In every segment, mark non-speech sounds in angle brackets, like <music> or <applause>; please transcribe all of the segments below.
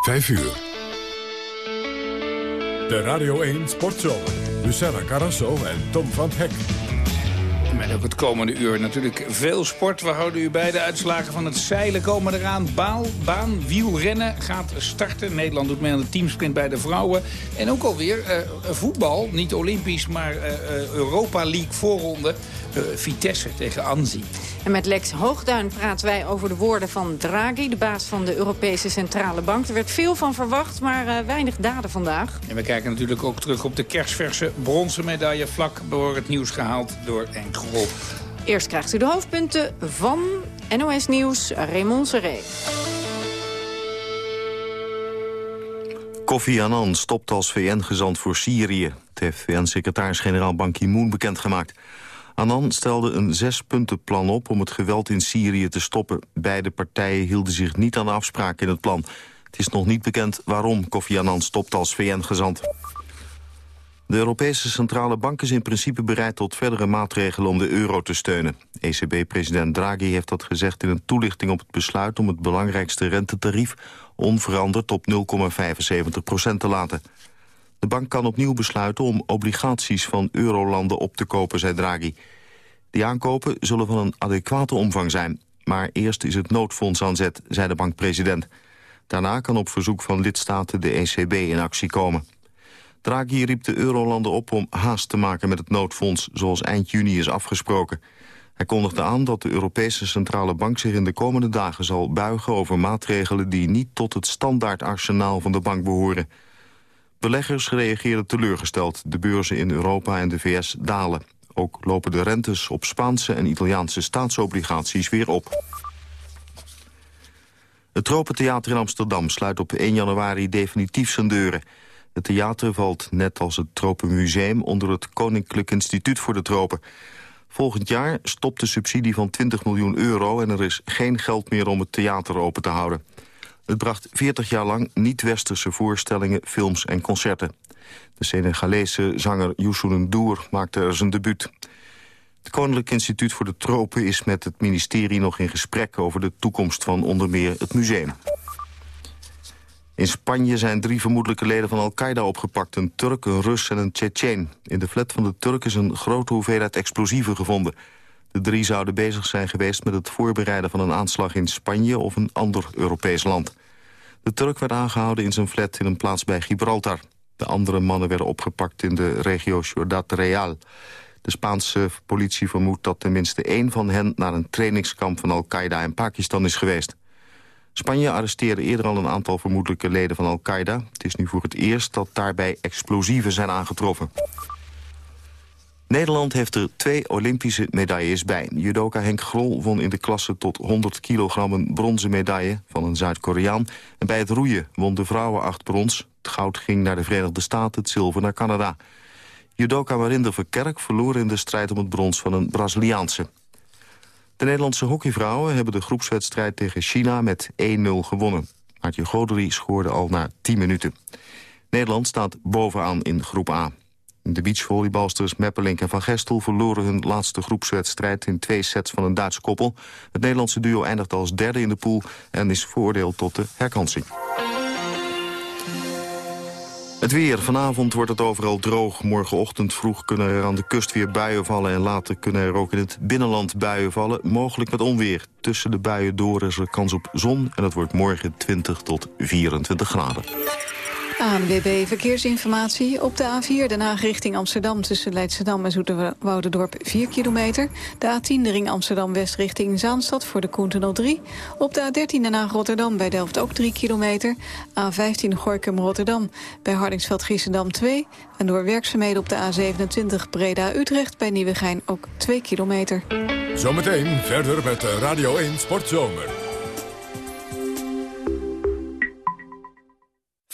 5 uur. De Radio 1 Sportshow. Luciana Carrasso en Tom van Hek. Met ook het komende uur natuurlijk veel sport. We houden u bij de uitslagen van het zeilen komen eraan. Baal, baan, wielrennen gaat starten. Nederland doet mee aan de teamsprint bij de vrouwen. En ook alweer uh, voetbal, niet olympisch, maar uh, Europa League voorronde. Vitesse tegen Anzi. En met Lex Hoogduin praten wij over de woorden van Draghi... de baas van de Europese Centrale Bank. Er werd veel van verwacht, maar uh, weinig daden vandaag. En we kijken natuurlijk ook terug op de kerstverse bronzen medaille... vlak door het nieuws gehaald door Enkel. Eerst krijgt u de hoofdpunten van NOS Nieuws, Raymond Serré. Kofi Annan stopt als VN-gezant voor Syrië. Het heeft VN-secretaris-generaal Ban Ki-moon bekendgemaakt. Annan stelde een zespuntenplan op om het geweld in Syrië te stoppen. Beide partijen hielden zich niet aan de afspraken in het plan. Het is nog niet bekend waarom Kofi Annan stopt als VN-gezant. De Europese Centrale Bank is in principe bereid tot verdere maatregelen om de euro te steunen. ECB-president Draghi heeft dat gezegd in een toelichting op het besluit om het belangrijkste rentetarief onveranderd op 0,75% te laten. De bank kan opnieuw besluiten om obligaties van eurolanden op te kopen, zei Draghi. Die aankopen zullen van een adequate omvang zijn. Maar eerst is het noodfonds aan zet, zei de bankpresident. Daarna kan op verzoek van lidstaten de ECB in actie komen. Draghi riep de eurolanden op om haast te maken met het noodfonds... zoals eind juni is afgesproken. Hij kondigde aan dat de Europese Centrale Bank zich in de komende dagen zal buigen... over maatregelen die niet tot het standaardarsenaal van de bank behoren... Beleggers reageerden teleurgesteld. De beurzen in Europa en de VS dalen. Ook lopen de rentes op Spaanse en Italiaanse staatsobligaties weer op. Het Tropentheater in Amsterdam sluit op 1 januari definitief zijn deuren. Het theater valt, net als het Tropenmuseum, onder het Koninklijk Instituut voor de Tropen. Volgend jaar stopt de subsidie van 20 miljoen euro... en er is geen geld meer om het theater open te houden. Het bracht 40 jaar lang niet-westerse voorstellingen, films en concerten. De Senegalese zanger Youssou N'Dour maakte er zijn debuut. Het Koninklijk Instituut voor de Tropen is met het ministerie nog in gesprek... over de toekomst van onder meer het museum. In Spanje zijn drie vermoedelijke leden van Al-Qaeda opgepakt. Een Turk, een Rus en een Tsjetsjeen. In de flat van de Turk is een grote hoeveelheid explosieven gevonden. De drie zouden bezig zijn geweest met het voorbereiden van een aanslag in Spanje of een ander Europees land. De Turk werd aangehouden in zijn flat in een plaats bij Gibraltar. De andere mannen werden opgepakt in de regio Ciudad Real. De Spaanse politie vermoedt dat tenminste één van hen... naar een trainingskamp van Al-Qaeda in Pakistan is geweest. Spanje arresteerde eerder al een aantal vermoedelijke leden van Al-Qaeda. Het is nu voor het eerst dat daarbij explosieven zijn aangetroffen. Nederland heeft er twee Olympische medailles bij. Judoka Henk Grol won in de klasse tot 100 kilogram een bronzen medaille van een Zuid-Koreaan. En bij het roeien won de vrouwen acht brons. Het goud ging naar de Verenigde Staten, het zilver naar Canada. Judoka Marinder Verkerk verloor in de strijd om het brons van een Braziliaanse. De Nederlandse hockeyvrouwen hebben de groepswedstrijd tegen China met 1-0 gewonnen. Maartje Goderie scoorde al na 10 minuten. Nederland staat bovenaan in groep A. De beachvolleybalsters Meppelink en Van Gestel verloren hun laatste groepswedstrijd in twee sets van een Duitse koppel. Het Nederlandse duo eindigde als derde in de pool en is veroordeeld tot de herkansing. Het weer. Vanavond wordt het overal droog. Morgenochtend vroeg kunnen er aan de kust weer buien vallen... en later kunnen er ook in het binnenland buien vallen. Mogelijk met onweer. Tussen de buien door is er kans op zon... en het wordt morgen 20 tot 24 graden. ANWB Verkeersinformatie. Op de A4 Den Haag richting Amsterdam tussen Leidschendam en Zoeterwoudendorp 4 kilometer. De A10 de ring Amsterdam-West richting Zaanstad voor de Koentunnel 3. Op de A13 Den Haag-Rotterdam bij Delft ook 3 kilometer. A15 Gorkum-Rotterdam bij Hardingsveld-Giessendam 2. En door werkzaamheden op de A27 Breda-Utrecht bij Nieuwegein ook 2 kilometer. Zometeen verder met Radio 1 Sportzomer.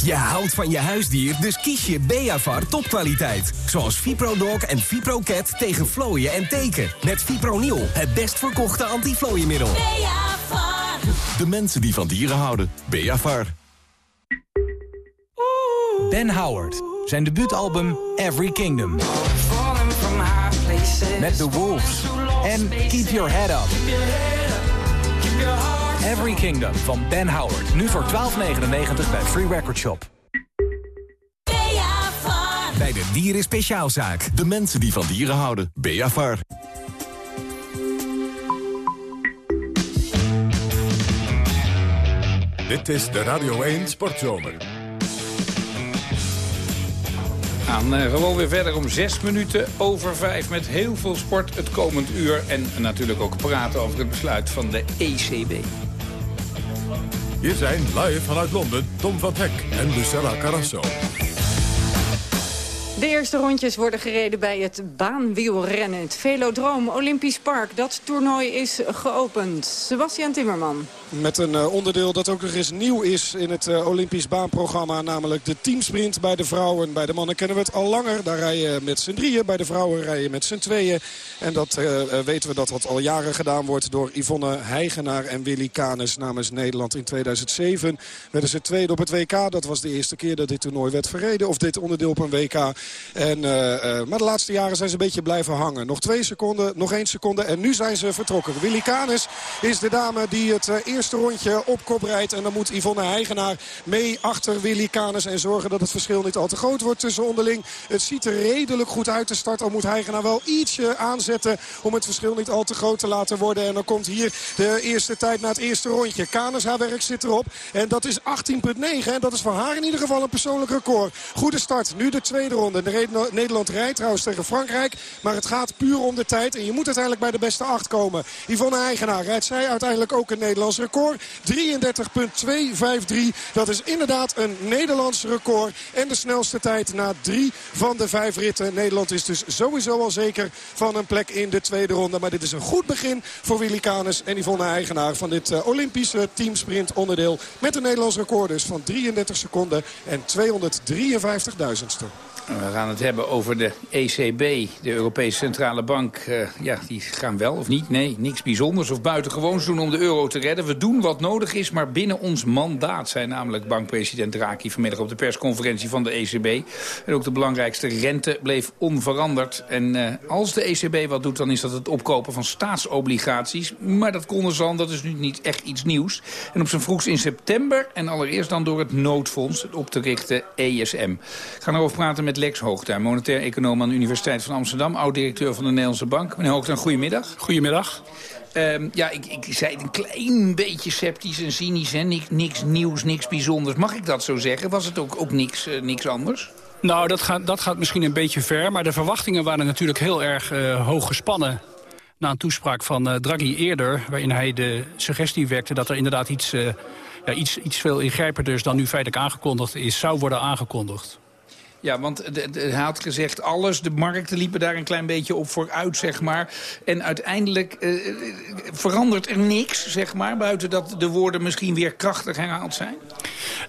Je houdt van je huisdier, dus kies je Beavar topkwaliteit. Zoals ViproDog en ViproCat tegen vlooien en teken. Met Fipronil, het best verkochte antiflooiemiddel. Beavar. De mensen die van dieren houden. Beavar. Ben Howard. Zijn debuutalbum Every Kingdom. Met The Wolves. En Keep Your Head Up. Every Kingdom van Ben Howard. Nu voor 12,99 bij Free Record Shop. Bij de Dieren Speciaalzaak. De mensen die van dieren houden. Beavar. Dit is de Radio 1 Sportzomer. gaan uh, gewoon weer verder om zes minuten over vijf... met heel veel sport het komend uur. En natuurlijk ook praten over het besluit van de ECB. Hier zijn live vanuit Londen Tom van Hek en Lucella Carrasso. De eerste rondjes worden gereden bij het baanwielrennen. Het Velodroom Olympisch Park. Dat toernooi is geopend. Sebastian Timmerman. Met een uh, onderdeel dat ook nog eens nieuw is in het uh, Olympisch baanprogramma. Namelijk de teamsprint bij de vrouwen. Bij de mannen kennen we het al langer. Daar rij je met z'n drieën. Bij de vrouwen rij je met z'n tweeën. En dat uh, weten we dat dat al jaren gedaan wordt door Yvonne Heigenaar en Willy Canes namens Nederland. In 2007 werden ze tweede op het WK. Dat was de eerste keer dat dit toernooi werd verreden. Of dit onderdeel op een WK. En, maar de laatste jaren zijn ze een beetje blijven hangen. Nog twee seconden, nog één seconde. En nu zijn ze vertrokken. Willy Canes is de dame die het eerste eerste rondje op kop rijdt. En dan moet Yvonne Heigenaar mee achter Willy Canes. En zorgen dat het verschil niet al te groot wordt tussen onderling. Het ziet er redelijk goed uit de start. Al moet Heigenaar wel ietsje aanzetten om het verschil niet al te groot te laten worden. En dan komt hier de eerste tijd na het eerste rondje. Canes, haar werk zit erop. En dat is 18.9. En dat is voor haar in ieder geval een persoonlijk record. Goede start. Nu de tweede ronde. Nederland rijdt trouwens tegen Frankrijk. Maar het gaat puur om de tijd. En je moet uiteindelijk bij de beste acht komen. Yvonne Heigenaar rijdt zij uiteindelijk ook een Nederlands record record. 33.253. Dat is inderdaad een Nederlands record. En de snelste tijd na drie van de vijf ritten. Nederland is dus sowieso al zeker van een plek in de tweede ronde. Maar dit is een goed begin voor Willy Canes en Yvonne Eigenaar van dit uh, Olympische teamsprint onderdeel. Met een Nederlands record dus van 33 seconden en 253.000ste. We gaan het hebben over de ECB, de Europese Centrale Bank. Uh, ja, die gaan wel of niet? Nee, niks bijzonders of buitengewoons doen om de euro te redden. We doen wat nodig is, maar binnen ons mandaat... zei namelijk bankpresident Draghi vanmiddag op de persconferentie van de ECB. En ook de belangrijkste rente bleef onveranderd. En uh, als de ECB wat doet, dan is dat het opkopen van staatsobligaties. Maar dat konden ze al, dat is nu niet echt iets nieuws. En op zijn vroegst in september en allereerst dan door het noodfonds... het op te richten ESM. Ik ga erover praten met met Lex Hoogtuin, monetair econoom aan de Universiteit van Amsterdam. Oud-directeur van de Nederlandse Bank. Meneer Hoogtuin, goedemiddag. Goedemiddag. Um, ja, ik, ik zei het een klein beetje sceptisch en cynisch. Hè? Niks, niks nieuws, niks bijzonders. Mag ik dat zo zeggen? Was het ook, ook niks, uh, niks anders? Nou, dat gaat, dat gaat misschien een beetje ver. Maar de verwachtingen waren natuurlijk heel erg uh, hoog gespannen na een toespraak van uh, Draghi eerder... waarin hij de suggestie werkte dat er inderdaad iets, uh, ja, iets, iets veel ingrijpenders... dan nu feitelijk aangekondigd is, zou worden aangekondigd. Ja, want hij had gezegd alles. De markten liepen daar een klein beetje op vooruit, zeg maar. En uiteindelijk uh, verandert er niks, zeg maar... buiten dat de woorden misschien weer krachtig herhaald zijn?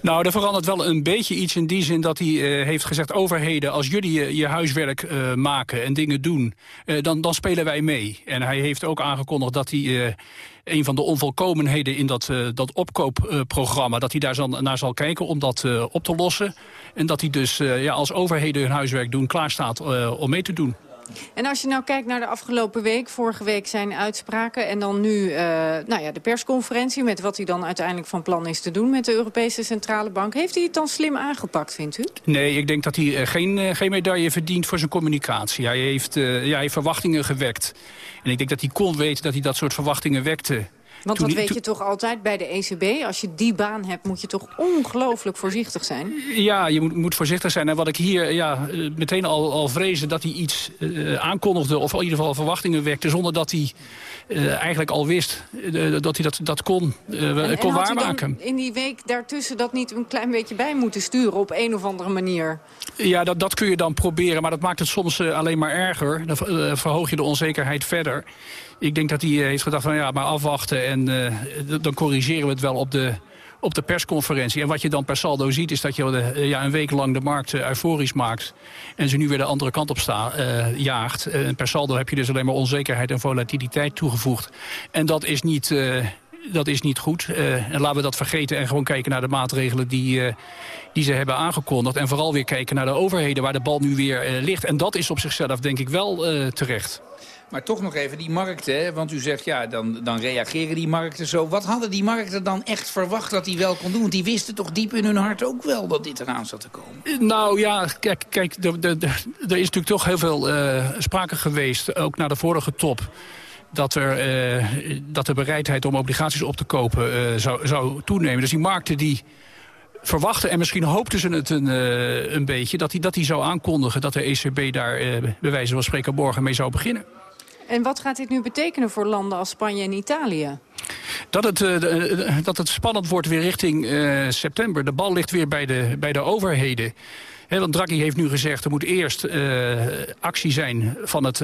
Nou, er verandert wel een beetje iets in die zin dat hij uh, heeft gezegd... overheden, als jullie je, huiswerk maken en dingen doen, dan, dan spelen wij mee. En hij heeft ook aangekondigd dat hij een van de onvolkomenheden in dat, dat opkoopprogramma... dat hij daar zal, naar zal kijken om dat op te lossen. En dat hij dus uh, ja, als overheden hun huiswerk doen klaarstaat om mee te doen. En als je nou kijkt naar de afgelopen week, vorige week zijn uitspraken... en dan nu uh, nou ja, de persconferentie met wat hij dan uiteindelijk van plan is te doen... met de Europese Centrale Bank. Heeft hij het dan slim aangepakt, vindt u? Nee, ik denk dat hij uh, geen, uh, geen medaille verdient voor zijn communicatie. Hij heeft, ja, hij heeft verwachtingen gewekt. En ik denk dat hij kon weten dat hij dat soort verwachtingen wekte. Want dat weet je toch altijd bij de ECB. Als je die baan hebt, moet je toch ongelooflijk voorzichtig zijn. Ja, je moet, moet voorzichtig zijn. En wat ik hier ja, eh, meteen al, al vreesde dat hij iets eh, aankondigde... of in ieder geval verwachtingen wekte... zonder dat hij eh, eigenlijk al wist dat hij dat, dat kon, En, kon waarmaken. in die week daartussen dat niet een klein beetje bij moeten sturen... op een of andere manier? Ja, dat, dat kun je dan proberen, maar dat maakt het soms alleen maar erger. Dan verhoog je de onzekerheid verder. Ik denk dat hij eh, heeft gedacht van ja, maar afwachten en eh, dan corrigeren we het wel op de, op de persconferentie. En wat je dan per saldo ziet is dat je eh, ja, een week lang de markt euforisch maakt. En ze nu weer de andere kant op jaagt. En per saldo heb je dus alleen maar onzekerheid en volatiliteit toegevoegd. En dat is niet... dat is niet goed. En laten we dat vergeten en gewoon kijken naar de maatregelen die, die ze hebben aangekondigd. En vooral weer kijken naar de overheden waar de bal nu weer ligt. En dat is op zichzelf denk ik wel terecht. Maar toch nog even die markten, want u zegt ja, dan, dan reageren die markten zo. Wat hadden die markten dan echt verwacht dat die wel kon doen? Want die wisten toch diep in hun hart ook wel dat dit eraan zat te komen. Nou ja, kijk, kijk er, is natuurlijk toch heel veel eh, sprake geweest, ook na de vorige top... Dat, er, eh, dat de bereidheid om obligaties op te kopen eh, zou, zou toenemen. Dus die markten die verwachten, en misschien hoopten ze het een, eh, een beetje... Dat die, dat die zou aankondigen dat de ECB daar eh, bij wijze van spreken morgen mee zou beginnen. En wat gaat dit nu betekenen voor landen als Spanje en Italië? Dat het, eh, eh, dat het spannend wordt weer richting eh, september. De bal ligt weer bij de, bij de overheden. Want Draghi heeft nu gezegd, er moet eerst eh, actie zijn van het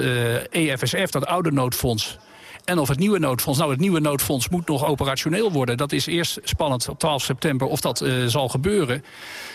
EFSF, dat oude noodfonds. En of het nieuwe noodfonds. Nou, het nieuwe noodfonds moet nog operationeel worden. Dat is eerst spannend op 12 september of dat eh, zal gebeuren.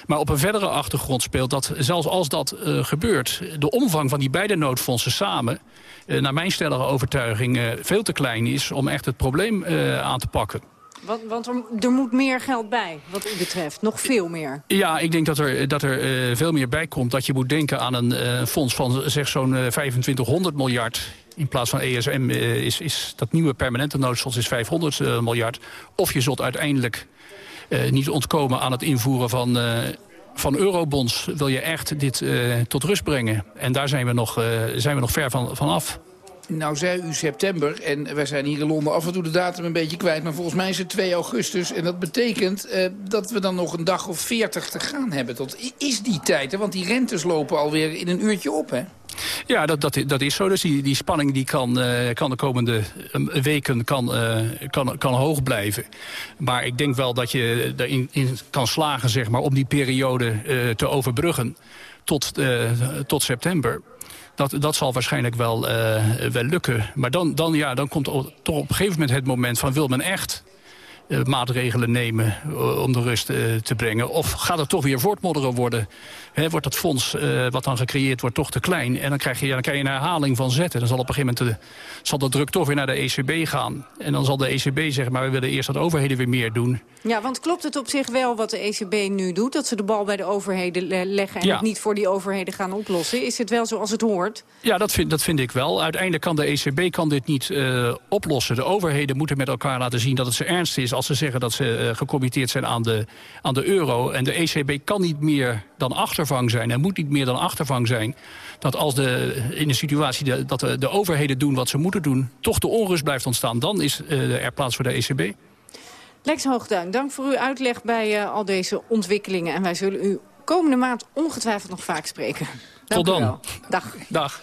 Maar op een verdere achtergrond speelt dat, zelfs als dat eh, gebeurt... de omvang van die beide noodfondsen samen... eh, naar mijn stellige overtuiging veel te klein is... om echt het probleem aan te pakken. Want, want er, moet meer geld bij, wat u betreft. Nog veel meer. Ja, ik denk dat er, dat er veel meer bij komt. Dat je moet denken aan een fonds van zeg zo'n eh, 2500 miljard. In plaats van ESM eh, is, is dat nieuwe permanente noodfonds is 500 eh, miljard. Of je zult uiteindelijk eh, niet ontkomen aan het invoeren van, van eurobonds. Wil je echt dit tot rust brengen? En daar zijn we nog, zijn we nog ver van, van af. Nou zei u september en wij zijn hier in Londen af en toe de datum een beetje kwijt. Maar volgens mij is het 2 augustus en dat betekent eh, dat we dan nog een dag of 40 te gaan hebben. Tot is die tijd, hè? want die rentes lopen alweer in een uurtje op hè? Ja, dat, dat, dat is zo. Dus die, die spanning die kan, eh, kan de komende eh, weken kan, eh, kan, kan hoog blijven. Maar ik denk wel dat je erin in kan slagen zeg maar, om die periode te overbruggen tot, tot september. Dat, dat zal waarschijnlijk wel, eh, wel lukken. Maar dan, dan, ja, dan komt toch op een gegeven moment het moment van... wil men echt eh, maatregelen nemen eh, om de rust te brengen? Of gaat het toch weer voortmodderen worden? Hè, wordt dat fonds eh, wat dan gecreëerd wordt toch te klein? En dan krijg je, ja, dan krijg je een herhaling van zetten. Dan zal op een gegeven moment de, zal de druk toch weer naar de ECB gaan. En dan zal de ECB zeggen, maar we willen eerst dat overheden weer meer doen. Ja, want klopt het op zich wel wat de ECB nu doet? Dat ze de bal bij de overheden le- leggen en Ja. het niet voor die overheden gaan oplossen? Is het wel zoals het hoort? Ja, dat vind, dat vind ik wel. Uiteindelijk kan de ECB kan dit niet eh, oplossen. De overheden moeten met elkaar laten zien dat het ze ernst is... als ze zeggen dat ze eh, gecommitteerd zijn aan de, aan de euro. En de ECB kan niet meer dan achtervang zijn... en moet niet meer dan achtervang zijn... dat als de, in de situatie de, dat de, de overheden doen wat ze moeten doen... toch de onrust blijft ontstaan. Dan is eh, er plaats voor de ECB. Lex Hoogduin, dank voor uw uitleg bij eh, al deze ontwikkelingen. En wij zullen u komende maand ongetwijfeld nog vaak spreken. Dank Tot u dan. wel. Dag. Dag.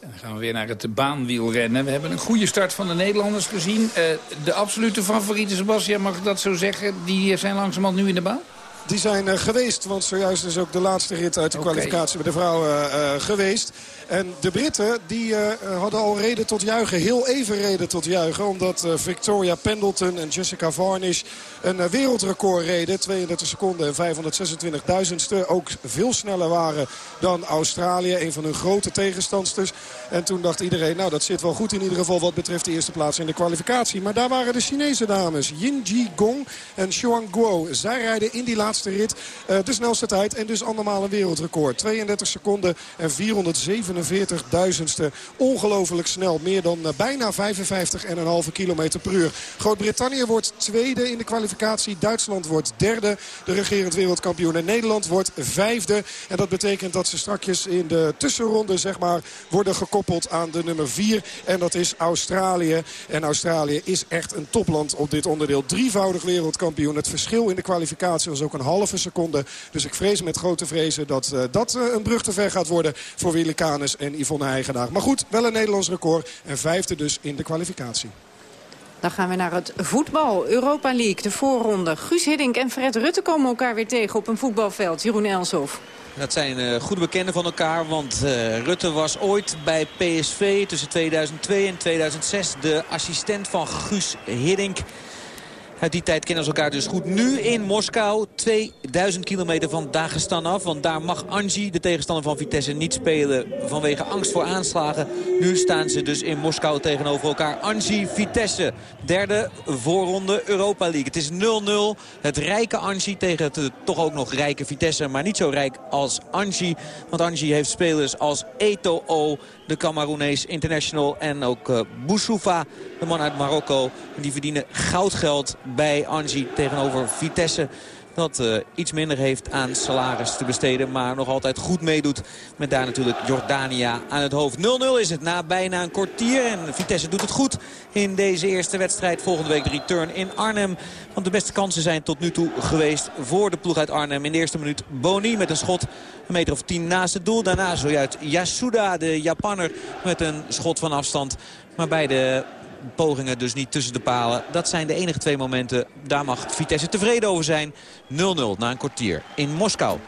Dan gaan we weer naar het baanwielrennen. We hebben een goede start van de Nederlanders gezien. Eh, de absolute favorieten, Sebastian, mag ik dat zo zeggen? Die zijn langzamerhand nu in de baan? Die zijn eh, geweest, want zojuist is ook de laatste rit uit de kwalificatie bij de vrouwen eh, geweest. En de Britten die eh, hadden al reden tot juichen, heel even reden tot juichen. Omdat eh, Victoria Pendleton en Jessica Varnish een eh, wereldrecord reden. 32 seconden en 526 duizendste. Ook veel sneller waren dan Australië, een van hun grote tegenstandsters. En toen dacht iedereen, nou dat zit wel goed in ieder geval wat betreft de eerste plaats in de kwalificatie. Maar daar waren de Chinese dames, Yin Ji Gong en Xuan Guo. Zij rijden in die laatste rit de snelste tijd. En dus andermaal een wereldrecord. 32 seconden en 447 duizendste. Ongelooflijk snel. Meer dan bijna 55,5 kilometer per uur. Groot-Brittannië wordt tweede in de kwalificatie. Duitsland wordt derde. De regerend wereldkampioen. En Nederland wordt vijfde. En dat betekent dat ze strakjes in de tussenronde zeg maar, worden gekoppeld aan de nummer vier. En dat is Australië. En Australië is echt een topland op dit onderdeel. Drievoudig wereldkampioen. Het verschil in de kwalificatie was ook een halve seconde. Dus ik vrees met grote vrezen dat uh, dat uh, een brug te ver gaat worden voor Willy Canes en Yvonne Heigenaar. Maar goed, wel een Nederlands record. En vijfde dus in de kwalificatie. Dan gaan we naar het voetbal. Europa League, de voorronde. Guus Hiddink en Fred Rutte komen elkaar weer tegen op een voetbalveld. Jeroen Elshoff. Dat zijn uh, goede bekenden van elkaar, want uh, Rutte was ooit bij PSV tussen 2002 en 2006 de assistent van Guus Hiddink. Uit die tijd kennen ze elkaar dus goed. Nu in Moskou, 2000 kilometer van Dagestan af. Want daar mag Anji, de tegenstander van Vitesse, niet spelen vanwege angst voor aanslagen. Nu staan ze dus in Moskou tegenover elkaar. Anji, Vitesse, derde voorronde Europa League. Het is 0-0. Het rijke Anji tegen het toch ook nog rijke Vitesse. Maar niet zo rijk als Anji. Want Anji heeft spelers als Eto'o, de Cameroenees international. En ook uh, Boussoufa, de man uit Marokko. Die verdienen goudgeld bij Angie tegenover Vitesse. Dat uh, iets minder heeft aan salaris te besteden. Maar nog altijd goed meedoet met daar natuurlijk Jordania aan het hoofd. 0-0 is het na bijna een kwartier. En Vitesse doet het goed in deze eerste wedstrijd. Volgende week de return in Arnhem. Want de beste kansen zijn tot nu toe geweest voor de ploeg uit Arnhem. In de eerste minuut Boni met een schot een meter of tien naast het doel. Daarna zojuist Yasuda, de Japanner, met een schot van afstand. Maar bij de pogingen dus niet tussen de palen. Dat zijn de enige twee momenten. Daar mag Vitesse tevreden over zijn. 0-0 na een kwartier in Moskou.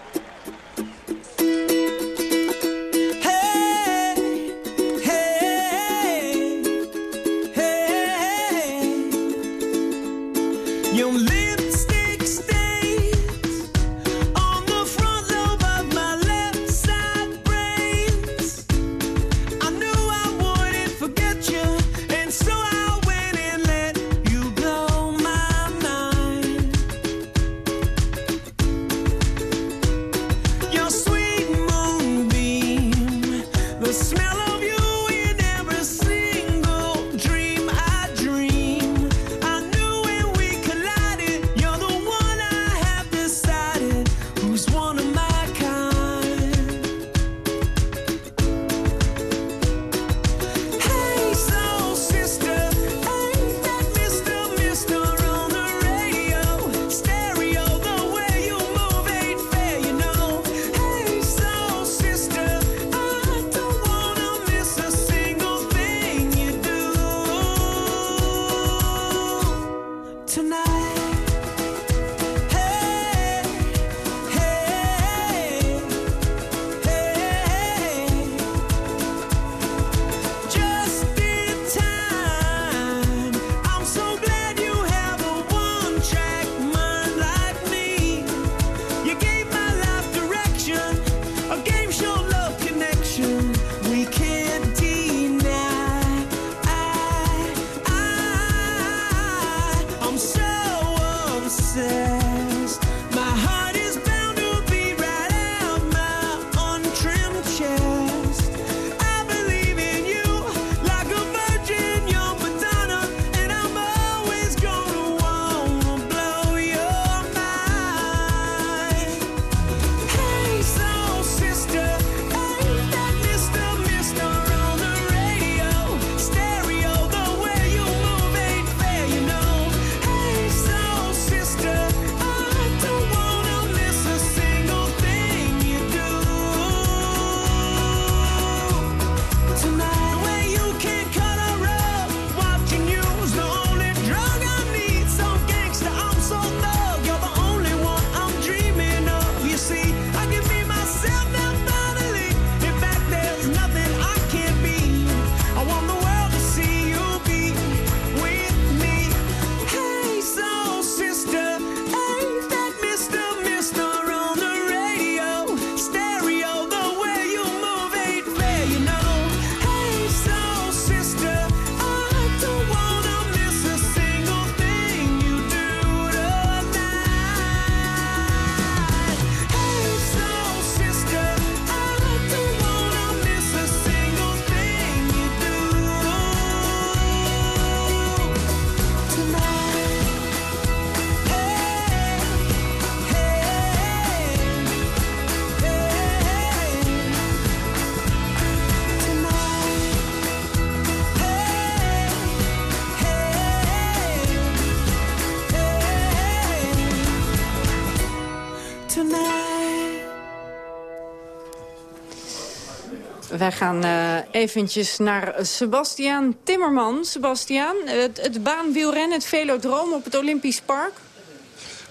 Wij gaan uh, eventjes naar Sebastiaan Timmerman. Sebastiaan, het, baanwielrennen, het velodroom op het Olympisch Park.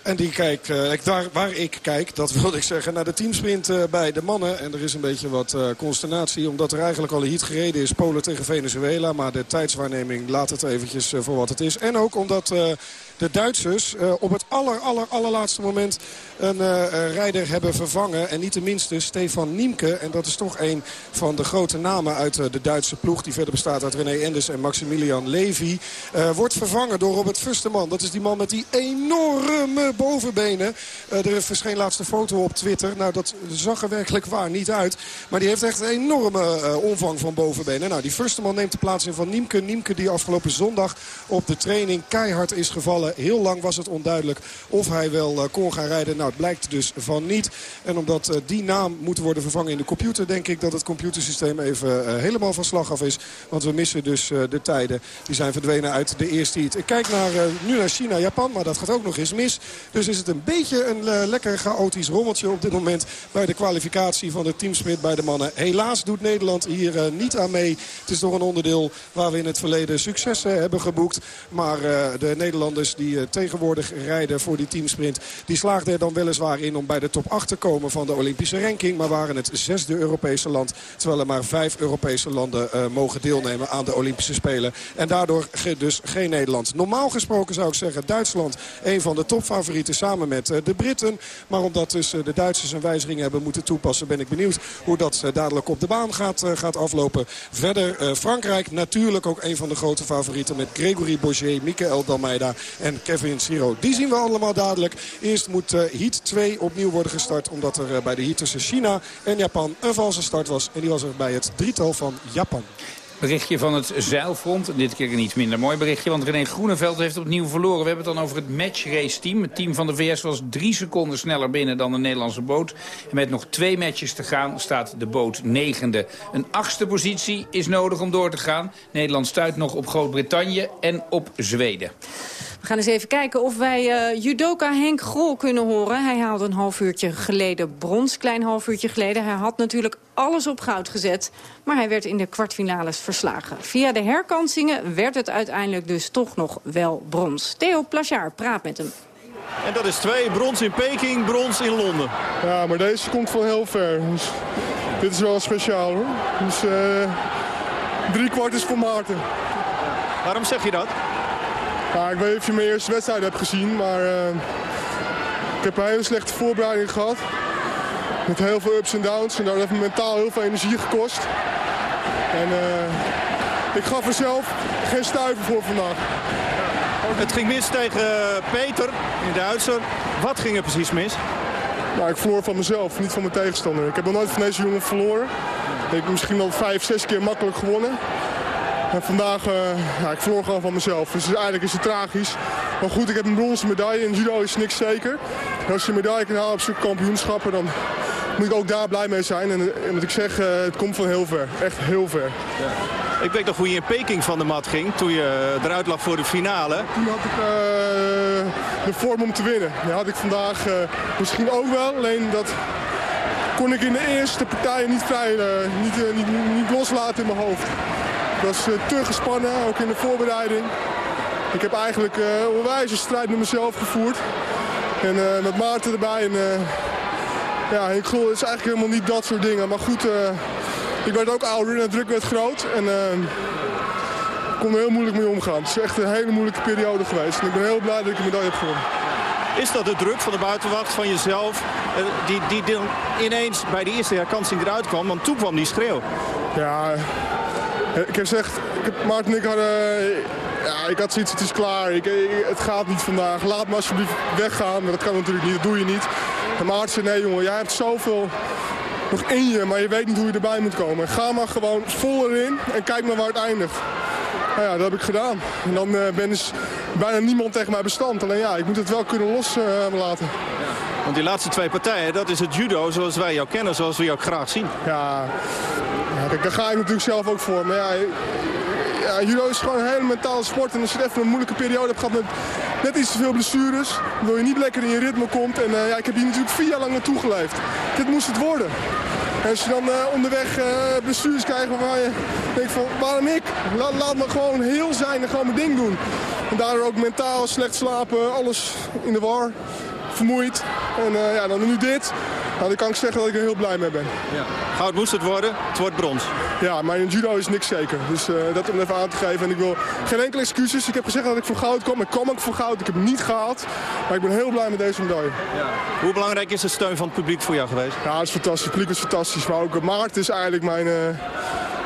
En die kijk, uh, daar waar ik kijk, dat <laughs> wilde ik zeggen, naar de teamsprint uh, bij de mannen. En er is een beetje wat consternatie, omdat er eigenlijk al een heat gereden is. Polen tegen Venezuela, maar de tijdswaarneming laat het eventjes voor wat het is. En ook omdat de Duitsers uh, op het aller, aller, allerlaatste moment een uh, rijder hebben vervangen. En niet de minste Stefan Niemke. En dat is toch een van de grote namen uit de Duitse ploeg. Die verder bestaat uit René Enders en Maximilian Levy. wordt vervangen door Robert Fusterman. Dat is die man met die enorme bovenbenen. er verscheen laatste foto op Twitter. Nou, dat zag er werkelijk waar niet uit. Maar die heeft echt een enorme omvang van bovenbenen. Nou, die Fusterman neemt de plaats in van Niemke. Niemke die afgelopen zondag op de training keihard is gevallen Heel lang was het onduidelijk of hij wel eh, kon gaan rijden. Nou, het blijkt dus van niet. En omdat eh, die naam moet worden vervangen in de computer... denk ik dat het computersysteem even eh, helemaal van slag af is. Want we missen dus de tijden. Die zijn verdwenen uit de eerste heat. Ik kijk naar, nu naar China, Japan, maar dat gaat ook nog eens mis. Dus is het een beetje een lekker chaotisch rommeltje op dit moment... bij de kwalificatie van de teamsmit bij de mannen. Helaas doet Nederland hier niet aan mee. Het is toch een onderdeel waar we in het verleden successen hebben geboekt. Maar de Nederlanders die uh, tegenwoordig rijden voor die teamsprint... die slaagden er dan weliswaar in om bij de top 8 te komen van de Olympische ranking... maar waren het zesde Europese land... terwijl er maar vijf Europese landen uh, mogen deelnemen aan de Olympische Spelen. En daardoor dus geen Nederland. Normaal gesproken zou ik zeggen Duitsland een van de topfavorieten samen met uh, de Britten. Maar omdat dus de Duitsers een wijziging hebben moeten toepassen... ben ik benieuwd hoe dat dadelijk op de baan gaat, gaat aflopen. Verder Frankrijk natuurlijk ook een van de grote favorieten... met Gregory Bourget, Michael Dalmeida en Kevin Siro. Die zien we allemaal dadelijk. Eerst moet uh, Heat 2 opnieuw worden gestart. Omdat er uh, bij de Heat tussen China en Japan een valse start was. En die was er bij het drietal van Japan. Berichtje van het zeilfront. Dit keer een iets minder mooi berichtje. Want René Groeneveld heeft opnieuw verloren. We hebben het dan over het matchrace team. Het team van de VS was drie seconden sneller binnen dan de Nederlandse boot. En met nog twee matches te gaan staat de boot negende. Een achtste positie is nodig om door te gaan. Nederland stuit nog op Groot-Brittannië en op Zweden. We gaan eens even kijken of wij uh, judoka Henk Grol kunnen horen. Hij haalde een half uurtje geleden brons, klein half uurtje geleden. Hij had natuurlijk alles op goud gezet, maar hij werd in de kwartfinales verslagen. Via de herkansingen werd het uiteindelijk dus toch nog wel brons. Theo Plachard praat met hem. En dat is twee, brons in Peking, brons in Londen. Ja, maar deze komt van heel ver. Dus dit is wel speciaal hoor. Dus uh, drie kwart is voor Maarten. Waarom zeg je dat? Ja, ik weet niet of je mijn eerste wedstrijd hebt gezien, maar uh, ik heb een hele slechte voorbereiding gehad. Met heel veel ups en downs en dat heeft me mentaal heel veel energie gekost. En uh, ik gaf er zelf geen stuiver voor vandaag. Het ging mis tegen Peter, in Duitser. Wat ging er precies mis? Nou, ik verloor van mezelf, niet van mijn tegenstander. Ik heb nog nooit van deze jongen verloren. Ik heb misschien al vijf, zes keer makkelijk gewonnen. En vandaag, uh, ja, ik verloor gewoon van mezelf. Dus eigenlijk is het tragisch. Maar goed, ik heb een bronzen medaille. In judo is niks zeker. En als je een medaille kan halen op zo'n kampioenschappen, dan moet ik ook daar blij mee zijn. En, en wat ik zeg, uh, het komt van heel ver. Echt heel ver. Ja. Ik weet nog hoe je in Peking van de mat ging, toen je eruit lag voor de finale. Toen had ik uh, de vorm om te winnen. Die had ik vandaag misschien ook wel, alleen dat kon ik in de eerste partijen niet, vrij, niet, niet, niet loslaten in mijn hoofd. Dat was uh, te gespannen, ook in de voorbereiding. Ik heb eigenlijk een wijze strijd met mezelf gevoerd. En uh, met Maarten erbij. En, ja, ik geloof, het is eigenlijk helemaal niet dat soort dingen. Maar goed, ik werd ook ouder en de druk werd groot. En ik kon er heel moeilijk mee omgaan. Het is echt een hele moeilijke periode geweest. En ik ben heel blij dat ik een medaille heb gewonnen. Is dat de druk van de buitenwacht, van jezelf, die, die dan ineens bij de eerste herkansing eruit kwam? Want toen kwam die schreeuw. Ja, ik heb gezegd, Maarten en ik hadden... Ja, ik had zoiets, het is klaar. Ik, het gaat niet vandaag. Laat me alsjeblieft weggaan. Maar dat kan natuurlijk niet, dat doe je niet. En Maarten zei, nee jongen, jij hebt zoveel nog in je, maar je weet niet hoe je erbij moet komen. Ga maar gewoon vol erin en kijk maar waar het eindigt. Nou ja, dat heb ik gedaan. En dan uh, ben dus bijna niemand tegen mij bestand. Alleen ja, ik moet het wel kunnen loslaten. Want die laatste twee partijen, dat is het judo zoals wij jou kennen, zoals we jou graag zien. Ja, daar ga ik natuurlijk zelf ook voor. Maar ja, ja, judo is gewoon een hele mentale sport. En als je even een moeilijke periode hebt gehad met net iets te veel blessures, waardoor je niet lekker in je ritme komt. En uh, ja, ik heb hier natuurlijk vier jaar lang naartoe geleefd. Dit moest het worden. En als je dan uh, onderweg uh, blessures krijgt waarvan je denkt van waarom ik? Laat me gewoon heel zijn en gewoon mijn ding doen. En daardoor ook mentaal slecht slapen, alles in de war, vermoeid. En uh, ja, dan nu dit. Nou, dan kan ik zeggen dat ik er heel blij mee ben. Ja. Goud moest het worden, het wordt brons. Ja, maar in judo is niks zeker. Dus uh, dat om even aan te geven. En ik wil geen enkele excuses. Ik heb gezegd dat ik voor goud kom. Ik kom ook voor goud. Ik heb het niet gehaald. Maar ik ben heel blij met deze medaille. Ja. Hoe belangrijk is de steun van het publiek voor jou geweest? Ja, het is fantastisch. Het publiek is fantastisch. Maar ook Maarten is eigenlijk mijn... Uh...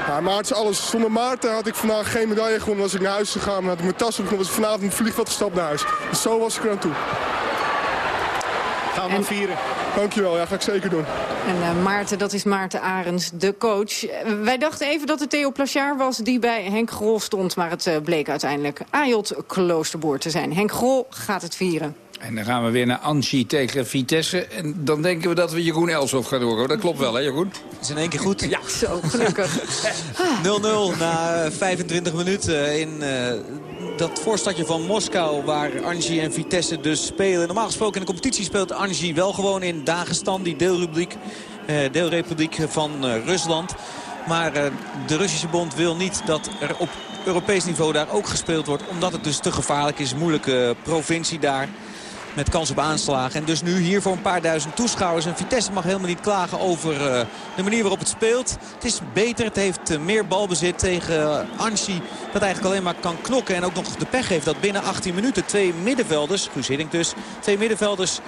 Ja, Maarten is alles. Zonder Maarten had ik vandaag geen medaille gewonnen. Was ik naar huis gegaan. Had ik mijn tas opgenomen. Was ik vanavond met vliegveld gestapt naar huis. Dus zo was ik er aan toe. Gaan we en... vieren. Dankjewel, ja, ga ik zeker doen. En uh, Maarten, dat is Maarten Arends, de coach. Uh, wij dachten even dat het Theo Plachard was die bij Henk Grol stond... maar het uh, bleek uiteindelijk Ajot Kloosterboer te zijn. Henk Grol gaat het vieren. En dan gaan we weer naar Angie tegen Vitesse. En dan denken we dat we Jeroen Elshoff gaan horen. Dat klopt wel, hè Jeroen? is in één keer goed. Ja, zo, gelukkig. <laughs> 0-0 na 25 minuten in dat voorstadje van Moskou... waar Angie en Vitesse dus spelen. Normaal gesproken in de competitie speelt Angie wel gewoon in Dagestan... die deelrepubliek, eh, deelrepubliek van eh, Rusland. Maar eh, de Russische bond wil niet dat er op Europees niveau daar ook gespeeld wordt. Omdat het dus te gevaarlijk is. Moeilijke provincie daar. Met kans op aanslagen. En dus nu hier voor een paar duizend toeschouwers. En Vitesse mag helemaal niet klagen over uh, de manier waarop het speelt. Het is beter. Het heeft uh, meer balbezit tegen uh, Anchi. Dat eigenlijk alleen maar kan knokken. En ook nog de pech heeft dat binnen 18 minuten twee middenvelders. Guus Hiddink dus. Twee middenvelders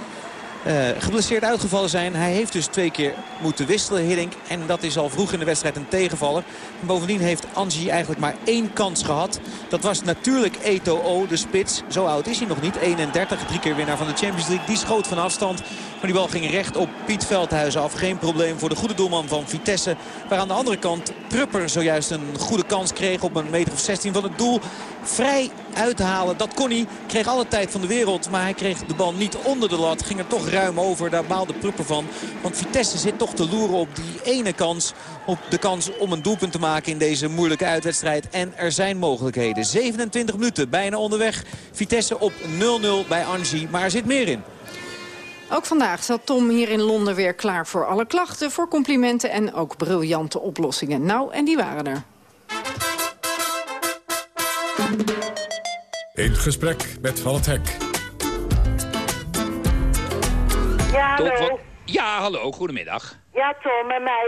geblesseerd uitgevallen zijn. Hij heeft dus twee keer moeten wisselen, Hiddink. En dat is al vroeg in de wedstrijd een tegenvaller. En bovendien heeft Angie eigenlijk maar één kans gehad. Dat was natuurlijk Eto'o, de spits. Zo oud is hij nog niet. 31, drie keer winnaar van de Champions League. Die schoot van afstand. Maar die bal ging recht op Piet Veldhuizen af. Geen probleem voor de goede doelman van Vitesse. Waar aan de andere kant Prupper zojuist een goede kans kreeg op een meter of 16 van het doel. Vrij uithalen, dat kon hij. Kreeg alle tijd van de wereld, maar hij kreeg de bal niet onder de lat. Ging er toch ruim over, daar baalde Prupper van. Want Vitesse zit toch te loeren op die ene kans. Op de kans om een doelpunt te maken in deze moeilijke uitwedstrijd. En er zijn mogelijkheden. 27 minuten, bijna onderweg. Vitesse op 0-0 bij Angie, maar er zit meer in. Ook vandaag zat Tom hier in Londen weer klaar voor alle klachten, voor complimenten en ook briljante oplossingen. Nou, en die waren er. In gesprek met Van het Hek. Ja. Ja, hallo, goedemiddag. Ja, Tom, met mij.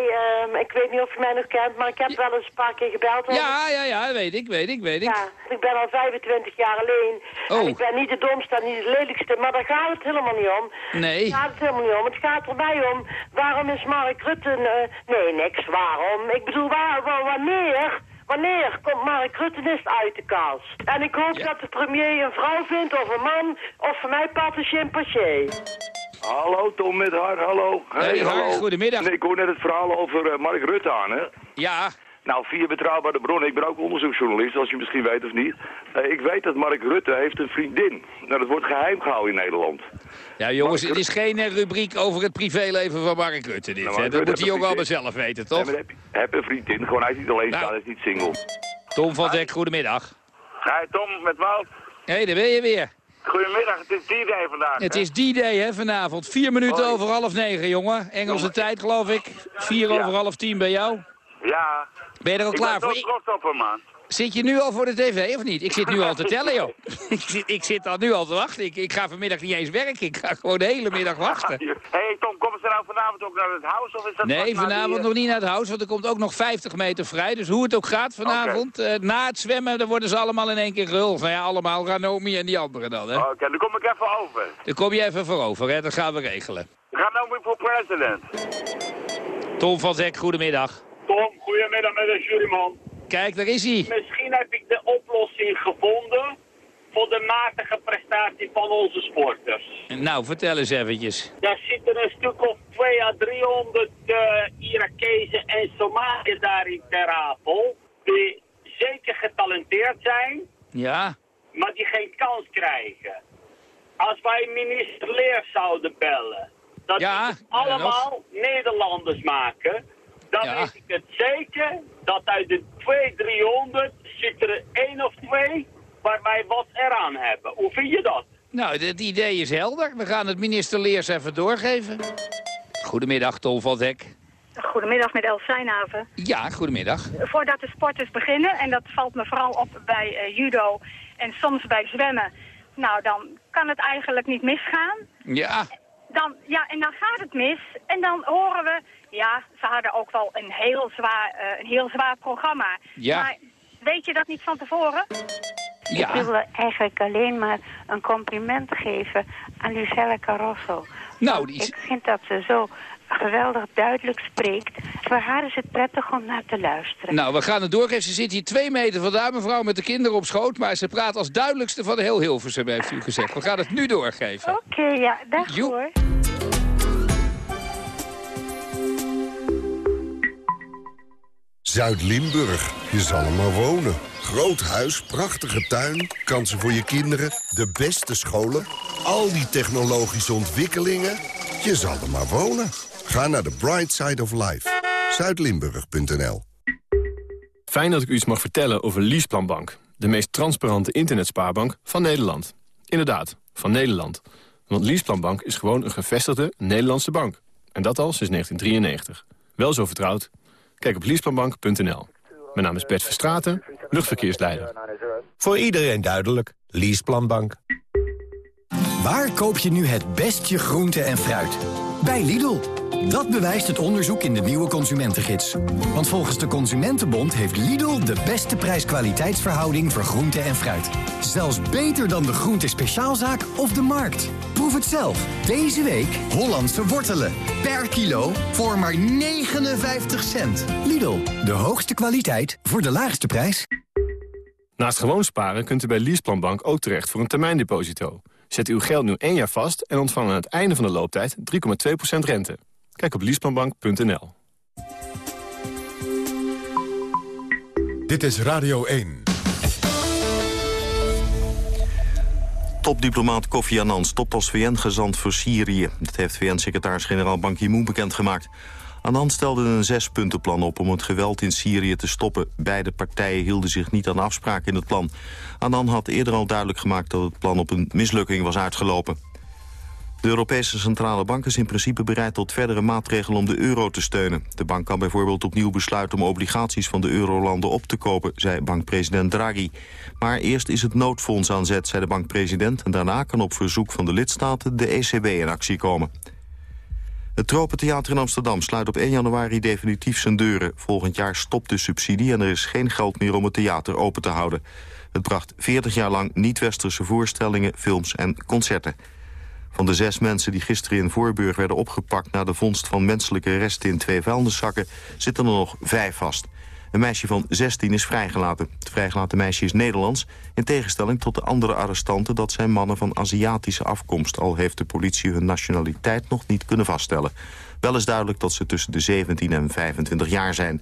Uh, ik weet niet of je mij nog kent, maar ik heb wel eens een paar keer gebeld. Ja, ja, ja, weet ik, weet ik, weet ik. Ja, ik ben al 25 jaar alleen. Oh. En ik ben niet de domste en niet de lelijkste, maar daar gaat het helemaal niet om. Nee. Daar gaat het helemaal niet om. Het gaat er mij om, waarom is Mark Rutte... Uh, nee, niks, waarom? Ik bedoel, waar, waar, wanneer... Wanneer komt Mark Rutte eens uit de kast? En ik hoop dat de premier een vrouw vindt of een man, of voor mij pat een. Hallo Tom met haar, hallo. Hey, hallo. goedemiddag. Nee, ik hoor net het verhaal over uh, Mark Rutte aan, hè? Ja. Nou, via betrouwbare bronnen, ik ben ook onderzoeksjournalist, als je misschien weet of niet. Uh, ik weet dat Mark Rutte heeft een vriendin. Nou, dat wordt geheim gehouden in Nederland. Ja, jongens, het is geen uh, rubriek over het privéleven van Mark Rutte, dit. Nou, dat moet hij ook allemaal zelf weten, toch? Nee, heb, heb, een vriendin, gewoon hij is niet alleen nou. staan, hij is niet single. Tom van Dek, goedemiddag. Hi Tom, met Wout. Hé, hey, daar ben je weer. Goedemiddag, het is D-Day vandaag. Het is D-Day hè, vanavond. Vier minuten over half negen, jongen. Engelse tijd, geloof ik. Vier ja. over half tien bij jou. Ja. Ben je er al ik klaar voor? Ik ben trots op hem, man. Zit je nu al voor de tv of niet? Ik zit nu al te tellen, joh. <laughs> ik, zit, ik zit al nu al te wachten. Ik, ik ga vanmiddag niet eens werken. Ik ga gewoon de hele middag wachten. Hé hey Tom, komen ze nou vanavond ook naar het huis? Of is dat nee, vanavond die, nog niet naar het huis, want er komt ook nog 50 meter vrij. Dus hoe het ook gaat vanavond, okay. uh, na het zwemmen, dan worden ze allemaal in één keer gehuld. Nou ja, allemaal Ranomi en die anderen dan, hè. Oké, okay, dan kom ik even over. Dan kom je even voor over, hè. Dat gaan we regelen. Ranomi voor president. Tom van Zek, goedemiddag. Tom, goedemiddag met de juryman. Kijk, daar is hij. Misschien heb ik de oplossing gevonden voor de matige prestatie van onze sporters. Nou, vertel eens eventjes. Daar zitten een stuk of 2 à 300 uh, Irakezen en Somaliërs daar in Ter Apel. Die zeker getalenteerd zijn. Ja. Maar die geen kans krijgen. Als wij minister Leer zouden bellen. Dat ja, allemaal Nederlanders maken dan Ja. weet ik het zeker dat uit de 200, 300 zit er één of twee waar wij wat eraan hebben. Hoe vind je dat? Nou, het idee is helder. We gaan het minister Leers even doorgeven. Goedemiddag, Tom van Dek. Goedemiddag met Els Zijnhaven. Ja, goedemiddag. Voordat de sporters beginnen, en dat valt me vooral op bij eh, judo en soms bij zwemmen... nou, dan kan het eigenlijk niet misgaan. Ja. Dan, ja, en dan gaat het mis. En dan horen we, ja, ze hadden ook wel een heel zwaar, eh, een heel zwaar programma. Ja. Maar weet je dat niet van tevoren? Ja. Ik wilde eigenlijk alleen maar een compliment geven aan Lucella Carosso. Nou, die Ik vind dat ze zo geweldig duidelijk spreekt. Voor haar is het prettig om naar te luisteren. Nou, we gaan het doorgeven. Ze zit hier twee meter vandaan, mevrouw, met de kinderen op schoot. Maar ze praat als duidelijkste van heel Hilversum, heeft u gezegd. We gaan het nu doorgeven. Oké, ja, dag hoor. Zuid-Limburg, je zal er maar wonen. Groot huis, prachtige tuin, kansen voor je kinderen, de beste scholen... al die technologische ontwikkelingen, je zal er maar wonen. Ga naar de Bright Side of Life. Zuidlimburg.nl Fijn dat ik u iets mag vertellen over Leaseplanbank. De meest transparante internetspaarbank van Nederland. Inderdaad, van Nederland. Want Leaseplanbank is gewoon een gevestigde Nederlandse bank. En dat al sinds 1993. Wel zo vertrouwd? Kijk op leaseplanbank.nl. Mijn naam is Bert Verstraten, luchtverkeersleider. Voor iedereen duidelijk. Leaseplanbank. Waar koop je nu het best je groente en fruit? Bij Lidl. Dat bewijst het onderzoek in de nieuwe consumentengids. Want volgens de Consumentenbond heeft Lidl de beste prijs-kwaliteitsverhouding voor groente en fruit. Zelfs beter dan de groente speciaalzaak of de markt. Proef het zelf. Deze week Hollandse wortelen. Per kilo voor maar 59 cent. Lidl, de hoogste kwaliteit voor de laagste prijs. Naast gewoon sparen kunt u bij Leaseplanbank ook terecht voor een termijndeposito. Zet uw geld nu één jaar vast en ontvang aan het einde van de looptijd 3,2% rente. Kijk op leaseplanbank.nl. Dit is Radio 1. Topdiplomaat Kofi Annan stopt als VN-gezant voor Syrië. Dat heeft VN-secretaris-generaal Ban Ki-moon bekendgemaakt. Annan stelde een zespuntenplan op om het geweld in Syrië te stoppen. Beide partijen hielden zich niet aan afspraken in het plan. Annan had eerder al duidelijk gemaakt dat het plan op een mislukking was uitgelopen. De Europese Centrale Bank is in principe bereid tot verdere maatregelen om de euro te steunen. De bank kan bijvoorbeeld opnieuw besluiten om obligaties van de eurolanden op te kopen, zei bankpresident Draghi. Maar eerst is het noodfonds aan zet, zei de bankpresident, en daarna kan op verzoek van de lidstaten de ECB in actie komen. Het Tropentheater in Amsterdam sluit op 1 januari definitief zijn deuren. Volgend jaar stopt de subsidie en er is geen geld meer om het theater open te houden. Het bracht 40 jaar lang niet-westerse voorstellingen, films en concerten. Van de zes mensen die gisteren in Voorburg werden opgepakt... na de vondst van menselijke resten in twee vuilniszakken... zitten er nog vijf vast. Een meisje van 16 is vrijgelaten. Het vrijgelaten meisje is Nederlands. In tegenstelling tot de andere arrestanten... dat zijn mannen van Aziatische afkomst. Al heeft de politie hun nationaliteit nog niet kunnen vaststellen. Wel is duidelijk dat ze tussen de 17 en 25 jaar zijn.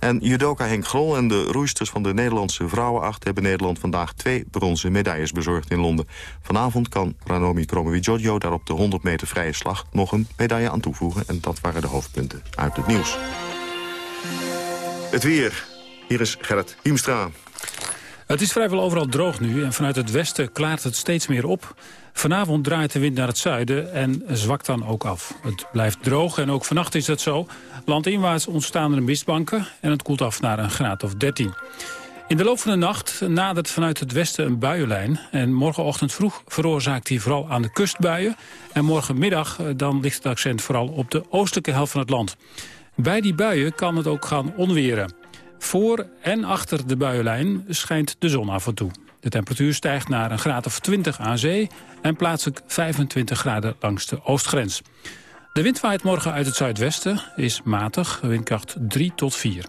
En judoka Henk Grol en de roeisters van de Nederlandse vrouwenacht... hebben Nederland vandaag twee bronzen medailles bezorgd in Londen. Vanavond kan Ranomi Kromowidjojo daar op de 100 meter vrije slag... nog een medaille aan toevoegen. En dat waren de hoofdpunten uit het nieuws. Het weer. Hier is Gerrit Hiemstra. Het is vrijwel overal droog nu en vanuit het westen klaart het steeds meer op. Vanavond draait de wind naar het zuiden en zwakt dan ook af. Het blijft droog en ook vannacht is dat zo. Landinwaarts ontstaan er mistbanken en het koelt af naar een graad of 13. In de loop van de nacht nadert vanuit het westen een buienlijn. En morgenochtend vroeg veroorzaakt hij vooral aan de kust buien. En morgenmiddag eh, dan ligt het accent vooral op de oostelijke helft van het land. Bij die buien kan het ook gaan onweren. Voor en achter de buienlijn schijnt de zon af en toe. De temperatuur stijgt naar een graad of 20 aan zee... en plaatselijk 25 graden langs de oostgrens. De wind waait morgen uit het zuidwesten, is matig, windkracht 3 tot 4.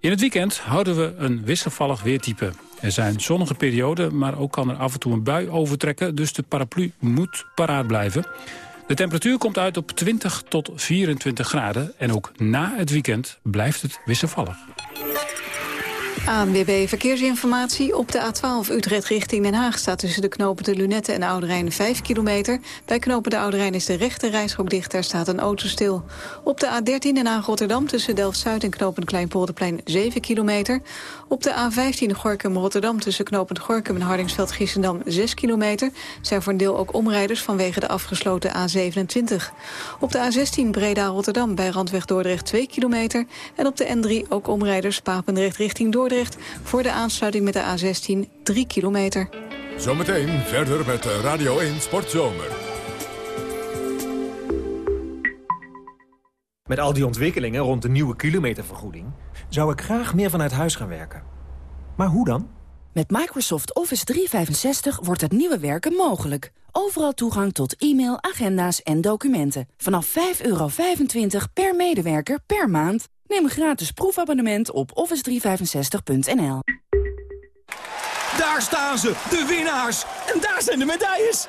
In het weekend houden we een wisselvallig weertype. Er zijn zonnige perioden, maar ook kan er af en toe een bui overtrekken... dus de paraplu moet paraat blijven. De temperatuur komt uit op 20 tot 24 graden... en ook na het weekend blijft het wisselvallig. ANWB Verkeersinformatie. Op de A12 Utrecht richting Den Haag staat tussen de knopen de Lunetten en Oude 5 kilometer. Bij knopen de Oude is de rechte reishok dicht, daar staat een auto stil. Op de A13 Den Haag Rotterdam tussen Delft-Zuid en knopen Kleinpolderplein 7 kilometer. Op de A15 Gorkum Rotterdam tussen knopend Gorkum en Hardingsveld Giessendam 6 kilometer. Zijn voor een deel ook omrijders vanwege de afgesloten A27. Op de A16 Breda Rotterdam bij Randweg Dordrecht 2 kilometer. En op de N3 ook omrijders Papendrecht richting Dordrecht voor de aansluiting met de A16 3 kilometer. Zometeen verder met Radio 1 Sportzomer. Met al die ontwikkelingen rond de nieuwe kilometervergoeding... zou ik graag meer vanuit huis gaan werken. Maar hoe dan? Met Microsoft Office 365 wordt het nieuwe werken mogelijk. Overal toegang tot e-mail, agenda's en documenten. Vanaf 5,25 per medewerker per maand. Neem een gratis proefabonnement op office365.nl. Daar staan ze, de winnaars. En daar zijn de medailles.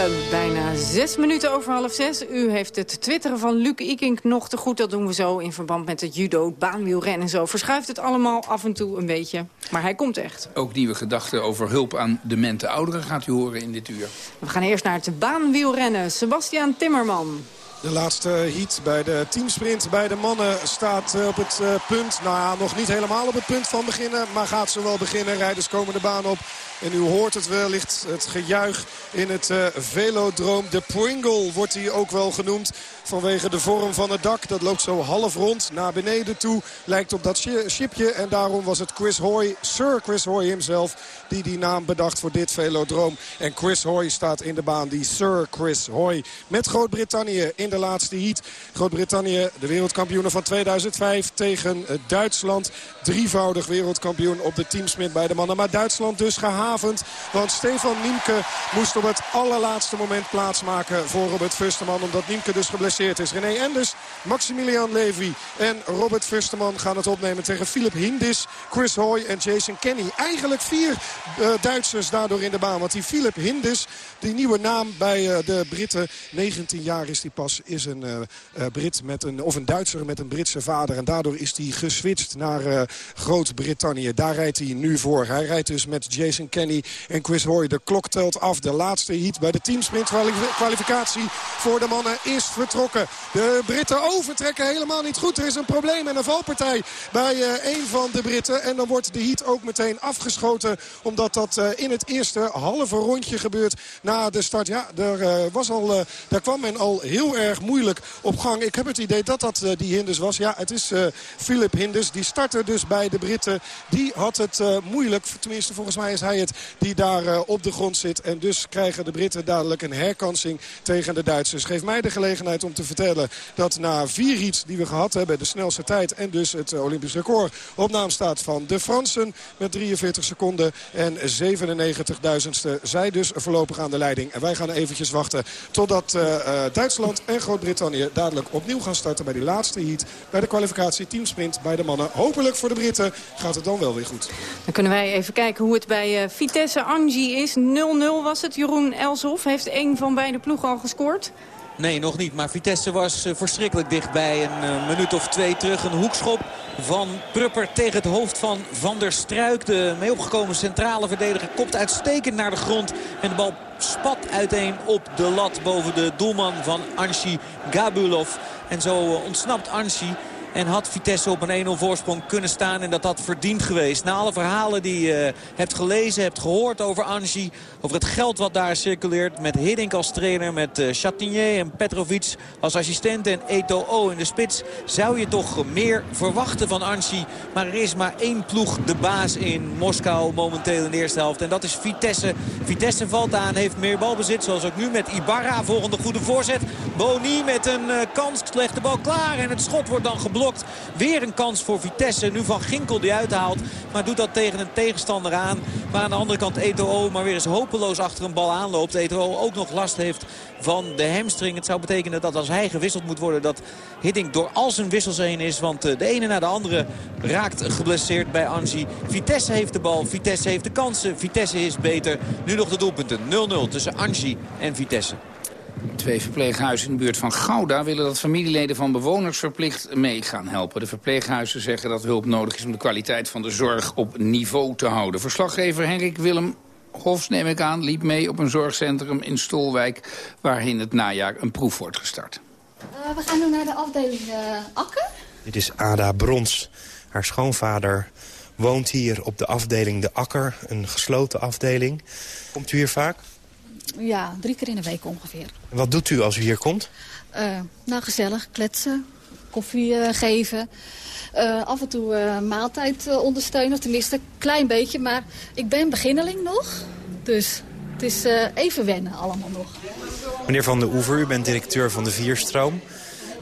Uh, bijna zes minuten over half zes. U heeft het twitteren van Luc Ikink nog te goed. Dat doen we zo in verband met het judo, baanwielrennen en zo. Verschuift het allemaal af en toe een beetje. Maar hij komt echt. Ook nieuwe gedachten over hulp aan demente ouderen gaat u horen in dit uur. We gaan eerst naar het baanwielrennen. Sebastian Timmerman. De laatste heat bij de teamsprint bij de mannen staat op het eh, punt. Nou ja, nog niet helemaal op het punt van beginnen. Maar gaat ze wel beginnen. Rijders komen de baan op. En u hoort het wellicht, het gejuich in het uh, velodroom. De Pringle wordt hij ook wel genoemd. Vanwege de vorm van het dak. Dat loopt zo half rond naar beneden toe. Lijkt op dat shipje. En daarom was het Chris Hoy, Sir Chris Hoy himself... die die naam bedacht voor dit velodroom. En Chris Hoy staat in de baan. Die Sir Chris Hoy. Met Groot-Brittannië in de laatste heat. Groot-Brittannië, de wereldkampioenen van 2005 tegen Duitsland. Drievoudig wereldkampioen op de teamsmit bij de mannen. Maar Duitsland dus Want Stefan Niemke moest op het allerlaatste moment plaatsmaken voor Robert Fusterman. Omdat Niemke dus geblesseerd is. René Enders, Maximilian Levy en Robert Fusterman gaan het opnemen tegen Philip Hindis, Chris Hoy en Jason Kenny. Eigenlijk vier uh, Duitsers daardoor in de baan. Want die Philip Hindis, die nieuwe naam bij uh, de Britten, 19 jaar is die pas, is een uh, Brit met een, of een Duitser met een Britse vader. En daardoor is hij geswitcht naar Groot-Brittannië. Daar rijdt hij nu voor. Hij rijdt dus met Jason Kenny en Chris Hoy. De klok telt af. De laatste heat bij de teamsprint kwalificatie voor de mannen is vertrokken. De Britten overtrekken helemaal niet goed. Er is een probleem en een valpartij bij uh, een van de Britten. En dan wordt de heat ook meteen afgeschoten. Omdat dat uh, in het eerste halve rondje gebeurt na de start. Ja, er, uh, was al, daar kwam men al heel erg moeilijk op gang. Ik heb het idee dat dat die Hindus was. Ja, het is Philip Hindus. Die startte dus bij de Britten. Die had het moeilijk. Tenminste, volgens mij is hij het die daar op de grond zit. En dus krijgen de Britten dadelijk een herkansing tegen de Duitsers. Geef mij de gelegenheid om te vertellen dat na vier heats die we gehad hebben... de snelste tijd en dus het Olympisch record op naam staat van de Fransen... met 43 seconden en 97.000ste. Zij dus voorlopig aan de leiding. En wij gaan eventjes wachten totdat uh, Duitsland en Groot-Brittannië... dadelijk opnieuw gaan starten bij die laatste heat... bij de kwalificatie teamsprint bij de mannen. Hopelijk voor de Britten gaat het dan wel weer goed. Dan kunnen wij even kijken hoe het bij uh, Vitesse Angie is. 0-0 was het. Jeroen Elshoff heeft één van beide ploegen al gescoord. Nee, nog niet. Maar Vitesse was uh, verschrikkelijk dichtbij. Een uh, minuut of twee terug. Een hoekschop van Prupper tegen het hoofd van Van der Struik. De mee opgekomen centrale verdediger kopt uitstekend naar de grond. En de bal spat uiteen op de lat boven de doelman van Anshi Gabulov. En zo uh, ontsnapt Anshi en had Vitesse op een 1-0 voorsprong kunnen staan. En dat had verdiend geweest. Na alle verhalen die je uh, hebt gelezen, hebt gehoord over Angie. Over het geld wat daar circuleert. Met Hiddink als trainer, met uh, en Petrovic als assistent. En Eto'o in de spits. Zou je toch meer verwachten van Angie. Maar er is maar één ploeg de baas in Moskou momenteel in de eerste helft. En dat is Vitesse. Vitesse valt aan, heeft meer balbezit. Zoals ook nu met Ibarra. Volgende goede voorzet. Boni met een uh, kans, legt de bal klaar en het schot wordt dan geblokt. Weer een kans voor Vitesse. Nu Van Ginkel die uithaalt, maar doet dat tegen een tegenstander aan. Maar aan de andere kant Eto'o maar weer eens hopeloos achter een bal aanloopt. Eto'o ook nog last heeft van de hamstring. Het zou betekenen dat als hij gewisseld moet worden... dat Hiddink door al zijn wissels heen is. Want eh, de ene na de andere raakt geblesseerd bij Angie. Vitesse heeft de bal, Vitesse heeft de kansen. Vitesse is beter. Nu nog de doelpunten. 0-0 tussen Angie en Vitesse. Twee verpleeghuizen in de buurt van Gouda willen dat familieleden van bewoners verplicht mee gaan helpen. De verpleeghuizen zeggen dat hulp nodig is om de kwaliteit van de zorg op niveau te houden. Verslaggever Henrik Willem Hofs, neem ik aan, liep mee op een zorgcentrum in Stolwijk... waarin het najaar een proef wordt gestart. Uh, we gaan nu naar de afdeling uh, Akker. Dit is Ada Brons. Haar schoonvader woont hier op de afdeling De Akker, een gesloten afdeling. Komt u hier vaak? Ja, drie keer in de week ongeveer. En wat doet u als u hier komt? Uh, nou, gezellig, kletsen, koffie geven... Uh, af en toe uh, maaltijd uh, ondersteunen. Tenminste, een klein beetje. Maar ik ben beginneling nog. Dus het is even wennen allemaal nog. Meneer Van der Oever, u bent directeur van de Vierstroom.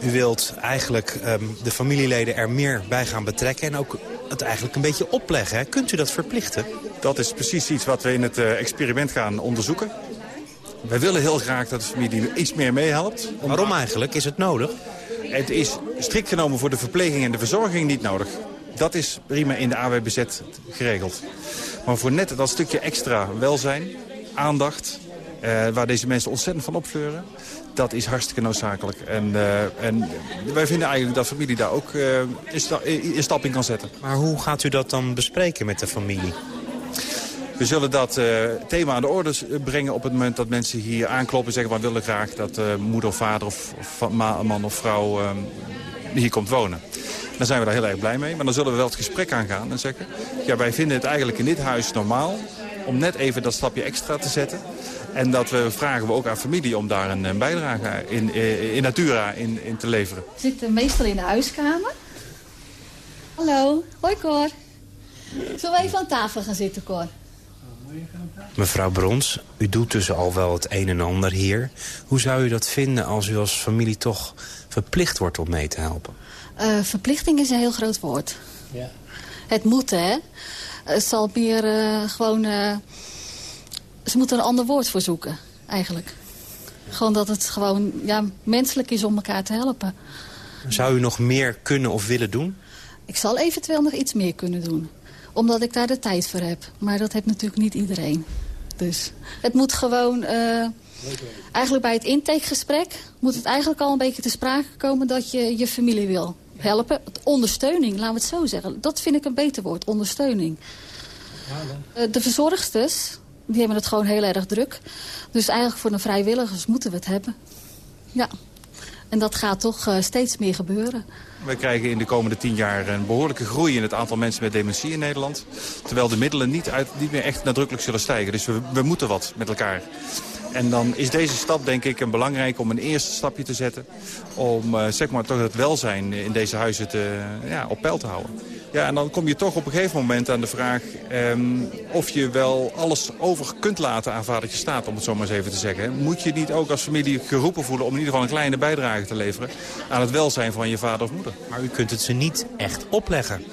U wilt eigenlijk um, de familieleden er meer bij gaan betrekken... en ook het eigenlijk een beetje opleggen. Hè? Kunt u dat verplichten? Dat is precies iets wat we in het experiment gaan onderzoeken. Wij willen heel graag dat de familie iets meer meehelpt. Waarom eigenlijk? Is het nodig? Het is strikt genomen voor de verpleging en de verzorging niet nodig. Dat is prima in de AWBZ geregeld. Maar voor net dat stukje extra welzijn, aandacht... Uh, waar deze mensen ontzettend van opfleuren... dat is hartstikke noodzakelijk. En, uh, en wij vinden eigenlijk dat familie daar ook een, sta een stap in kan zetten. Maar hoe gaat u dat dan bespreken met de familie? We zullen dat uh, thema aan de orde brengen op het moment dat mensen hier aankloppen en zeggen... we willen graag dat uh, moeder of vader of, man of vrouw uh, hier komt wonen. Dan zijn we daar heel erg blij mee. Maar dan zullen we wel het gesprek aangaan en zeggen... ja, wij vinden het eigenlijk in dit huis normaal om net even dat stapje extra te zetten. En dat we vragen we ook aan familie om daar een, een bijdrage in, in, in Natura in, in te leveren. We zitten meestal in de huiskamer. Hallo, hoi Cor. Zullen we even aan tafel gaan zitten, Cor? Mevrouw Brons, u doet dus al wel het een en ander hier. Hoe zou u dat vinden als u als familie toch verplicht wordt om mee te helpen? Uh, verplichting is een heel groot woord. Ja. Het moet, hè. Het zal meer uh, gewoon... Uh, ze moeten een ander woord voor zoeken, eigenlijk. Gewoon dat het gewoon ja, menselijk is om elkaar te helpen. Zou u nog meer kunnen of willen doen? Ik zal eventueel nog iets meer kunnen doen omdat ik daar de tijd voor heb. Maar dat heeft natuurlijk niet iedereen. Dus het moet gewoon... Uh, eigenlijk bij het intakegesprek moet het eigenlijk al een beetje te sprake komen... dat je je familie wil helpen. Ondersteuning, laten we het zo zeggen. Dat vind ik een beter woord, ondersteuning. Uh, de verzorgsters, die hebben het gewoon heel erg druk. Dus eigenlijk voor de vrijwilligers moeten we het hebben. Ja. En dat gaat toch uh, steeds meer gebeuren. We krijgen in de komende tien jaar een behoorlijke groei in het aantal mensen met dementie in Nederland. Terwijl de middelen niet, uit, niet meer echt nadrukkelijk zullen stijgen. Dus we, we moeten wat met elkaar. En dan is deze stap denk ik een belangrijk om een eerste stapje te zetten. Om uh, zeg maar toch het welzijn in deze huizen te, ja, op peil te houden. Ja, en dan kom je toch op een gegeven moment aan de vraag... Um, of je wel alles over kunt laten aan vadertje staat, om het zo maar eens even te zeggen. Moet je niet ook als familie geroepen voelen om in ieder geval een kleine bijdrage te leveren... aan het welzijn van je vader of moeder? Maar u kunt het ze niet echt opleggen.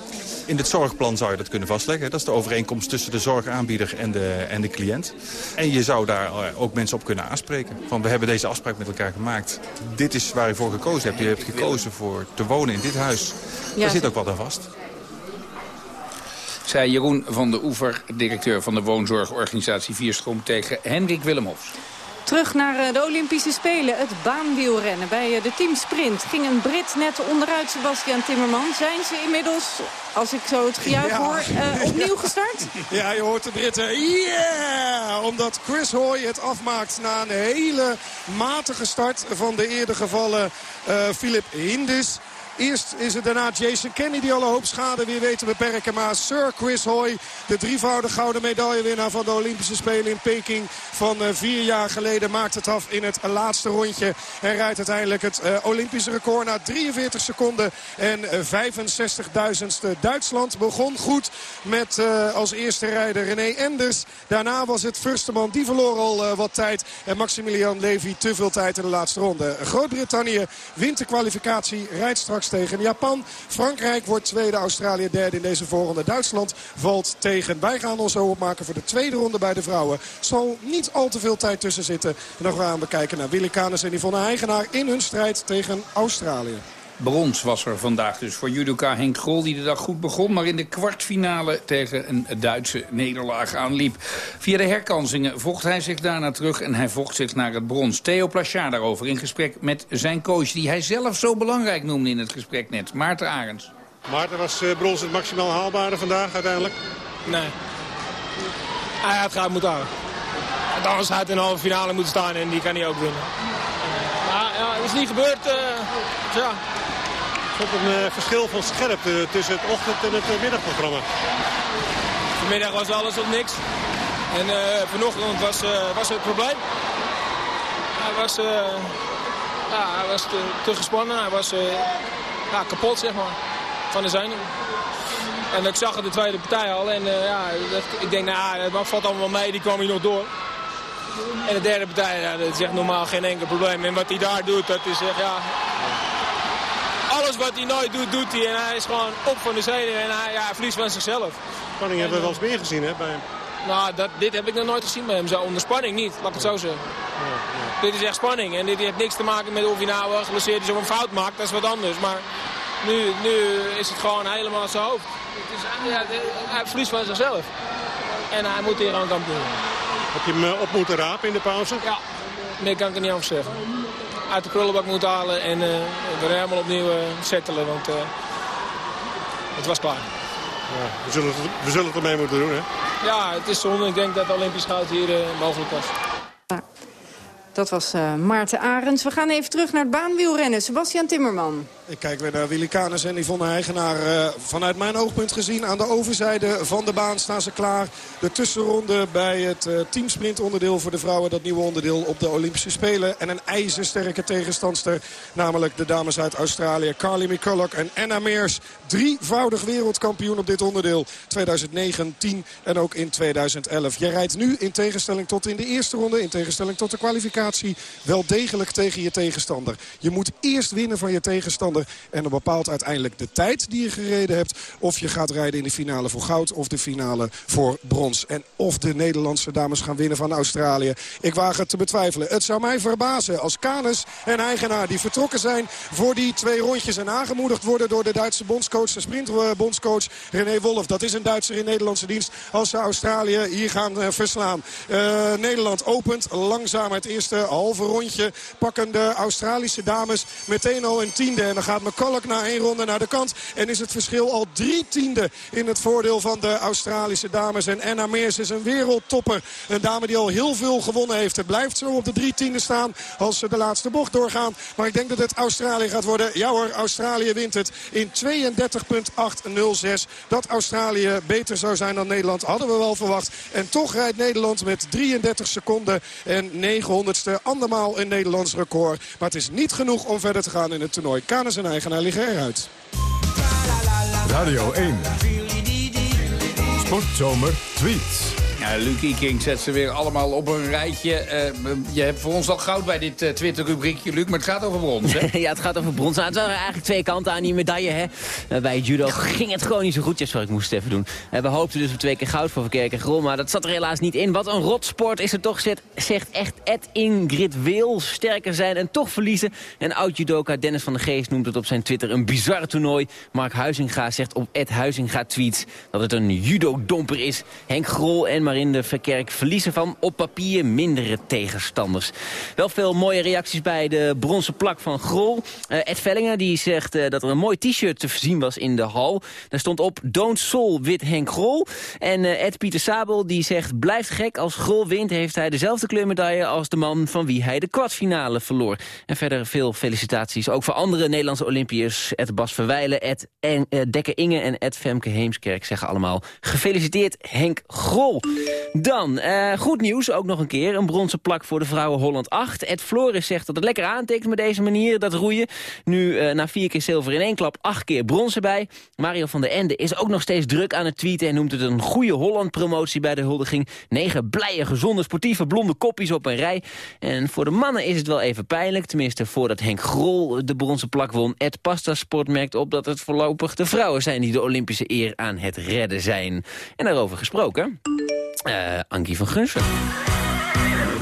In het zorgplan zou je dat kunnen vastleggen. Dat is de overeenkomst tussen de zorgaanbieder en de, en de cliënt. En je zou daar ook mensen op kunnen aanspreken. Van we hebben deze afspraak met elkaar gemaakt. Dit is waar je voor gekozen hebt. Je hebt gekozen voor te wonen in dit huis. Ja. Daar zit ook wat aan vast zei Jeroen van de Oever, directeur van de woonzorgorganisatie Vierstroom... tegen Hendrik Willemhofs. Terug naar eh, de Olympische Spelen, het baanwielrennen. Bij eh, de teamsprint ging een Brit net onderuit, Sebastian Timmerman. Zijn ze inmiddels, als ik zo het gejuich ja. hoor, <laughs> uh, opnieuw gestart? Ja, je hoort de Britten. Yeah! Omdat Chris Hoy het afmaakt na een hele matige start van de eerder gevallen uh, Philip Hindis. Eerst is het daarna Jason Kenny die alle hoop schade weer weet te beperken. Maar Sir Chris Hoy, de drievoudig gouden medaillewinnaar van de Olympische Spelen in Peking van uh, vier jaar geleden, maakt het af in het laatste rondje. En rijdt uiteindelijk het uh, Olympische record na 43 seconden en uh, 65.000ste. Duitsland begon goed met als eerste rijder René Enders. Daarna was het Fursteman, die verloor al wat tijd. En Maximilian Levy te veel tijd in de laatste ronde. Groot-Brittannië wint de kwalificatie, rijdt straks tegen Japan. Frankrijk wordt tweede, Australië derde in deze voorronde. Duitsland valt tegen. Wij gaan ons zo opmaken voor de tweede ronde bij de vrouwen. Zal niet al te veel tijd tussen zitten. En dan gaan we kijken naar Willy Canes en Yvonne Eigenaar in hun strijd tegen Australië. Brons was er vandaag dus voor judoka Henk Grol... die de dag goed begon, maar in de kwartfinale tegen een Duitse nederlaag aanliep. Via de herkansingen vocht hij zich daarna terug en hij vocht zich naar het brons. Theo Plachard daarover in gesprek met zijn coach... die hij zelf zo belangrijk noemde in het gesprek net, Maarten Arends. Maarten, was uh, brons het maximaal haalbare vandaag uiteindelijk? Nee. Hij had graag moeten halen. Anders had hij in de halve finale moeten staan en die kan hij ook winnen. Maar ja, het is niet gebeurd. Uh, ja, ook een uh, verschil van scherpte tussen het ochtend- en het uh, middagprogramma. Vanmiddag was alles of niks. En uh, vanochtend was, was het probleem. Hij was, ja, hij was te, gespannen. Hij was ja, kapot, zeg maar, van de zenuwen. En ik zag het de tweede partij al. En ja, ik denk, nou, dat valt allemaal mee. Die kwam hier nog door. En de derde partij, ja, dat is echt normaal geen enkel probleem. En wat hij daar doet, dat is echt, ja, alles wat hij nooit doet, doet hij. En hij is gewoon op van de zenuwen en hij, ja, hij verliest van zichzelf. Spanning hebben we wel eens meer gezien hè, bij hem. Nou, dat, dit heb ik nog nooit gezien bij hem. Zo onder spanning niet, laat ik het zo zeggen. Ja, ja. Dit is echt spanning. En dit heeft niks te maken met of hij nou geblesseerd is of een fout maakt. Dat is wat anders. Maar nu, nu is het gewoon helemaal zijn hoofd. Het is, ja, hij verliest van zichzelf. En hij moet hier aan kampioen. Heb je hem op moeten rapen in de pauze? Ja, meer kan ik er niet over zeggen uit de prullenbak moeten halen en uh, er helemaal opnieuw uh, settelen. Want uh, het was klaar. Ja, we, zullen het, we zullen het ermee moeten doen, hè? Ja, het is zonde. Ik denk dat Olympisch goud hier mogelijk was. Dat was uh, Maarten Arends. We gaan even terug naar het baanwielrennen. Sebastian Timmerman. Ik kijk weer naar Willy Canes en Yvonne Eigenaar. Uh, vanuit mijn oogpunt gezien aan de overzijde van de baan staan ze klaar. De tussenronde bij het uh, teamsprint onderdeel voor de vrouwen. Dat nieuwe onderdeel op de Olympische Spelen. En een ijzersterke tegenstandster. Namelijk de dames uit Australië. Carly McCulloch en Anna Meers. Drievoudig wereldkampioen op dit onderdeel. 2009, 10 en ook in 2011. Je rijdt nu in tegenstelling tot in de eerste ronde. In tegenstelling tot de kwalificatie. Wel degelijk tegen je tegenstander. Je moet eerst winnen van je tegenstander. En dan bepaalt uiteindelijk de tijd die je gereden hebt. Of je gaat rijden in de finale voor goud of de finale voor brons. En of de Nederlandse dames gaan winnen van Australië. Ik waag het te betwijfelen. Het zou mij verbazen als Canes en eigenaar die vertrokken zijn voor die twee rondjes. En aangemoedigd worden door de Duitse bondscoach, de sprintbondscoach René Wolf. Dat is een Duitser in Nederlandse dienst. Als ze Australië hier gaan uh, verslaan. Uh, Nederland opent langzaam het eerste halve rondje. Pakken de Australische dames meteen al een tiende. En dan gaat McCulloch na één ronde naar de kant. En is het verschil al drie tiende in het voordeel van de Australische dames. En Anna Meers is een wereldtopper. Een dame die al heel veel gewonnen heeft. Het blijft zo op de drie tiende staan als ze de laatste bocht doorgaan. Maar ik denk dat het Australië gaat worden. Ja hoor, Australië wint het in 32,806. Dat Australië beter zou zijn dan Nederland hadden we wel verwacht. En toch rijdt Nederland met 33 seconden en 900ste. Andermaal een Nederlands record. Maar het is niet genoeg om verder te gaan in het toernooi. En eigenaar liggen eruit. Radio 1. Sportzomer tweets. Ja, Luc King zet ze weer allemaal op een rijtje. Uh, je hebt voor ons al goud bij dit uh, Twitter-rubriekje, Luc, maar het gaat over brons, hè? <laughs> ja, het gaat over brons. Nou, het waren eigenlijk twee kanten aan die medaille, hè. Uh, bij judo ging het gewoon niet zo goed. Sorry, ik moest even doen. we hoopten dus op twee keer goud voor Verkerk en Grol, maar dat zat er helaas niet in. Wat een rotsport is er toch, zegt, zegt echt Ed Ingrid Wil. Sterker zijn en toch verliezen. En oud-judoka Dennis van der Geest noemt het op zijn Twitter een bizar toernooi. Mark Huizinga zegt op Ed Huizinga tweets dat het een judo-domper is. Henk Grol en Marie waarin de Verkerk verliezen van op papier mindere tegenstanders. Wel veel mooie reacties bij de bronzen plak van Grol. Uh, Ed Vellingen die zegt uh, dat er een mooi t-shirt te zien was in de hal. Daar stond op Don't Sol wit Henk Grol. En uh, Ed Pieter Sabel die zegt blijft gek als Grol wint heeft hij dezelfde kleurmedaille als de man van wie hij de kwartfinale verloor. En verder veel felicitaties ook voor andere Nederlandse Olympiërs. Ed Bas Verwijlen, Ed en, Dekke Inge en Ed Femke Heemskerk zeggen allemaal gefeliciteerd Henk Grol. Dan, goed nieuws ook nog een keer. Een bronzen plak voor de vrouwen Holland 8. Ed Floris zegt dat het lekker aantekent met deze manier, dat roeien. Nu na vier keer zilver in één klap, acht keer bronzen bij. Mario van der Ende is ook nog steeds druk aan het tweeten... en noemt het een goede Holland-promotie bij de huldiging. Negen blije, gezonde, sportieve, blonde kopjes op een rij. En voor de mannen is het wel even pijnlijk. Tenminste, voordat Henk Grol de bronzen plak won. Ed Pasta Sport merkt op dat het voorlopig de vrouwen zijn... die de Olympische eer aan het redden zijn. En daarover gesproken... Uh, Ankie van Gunsen.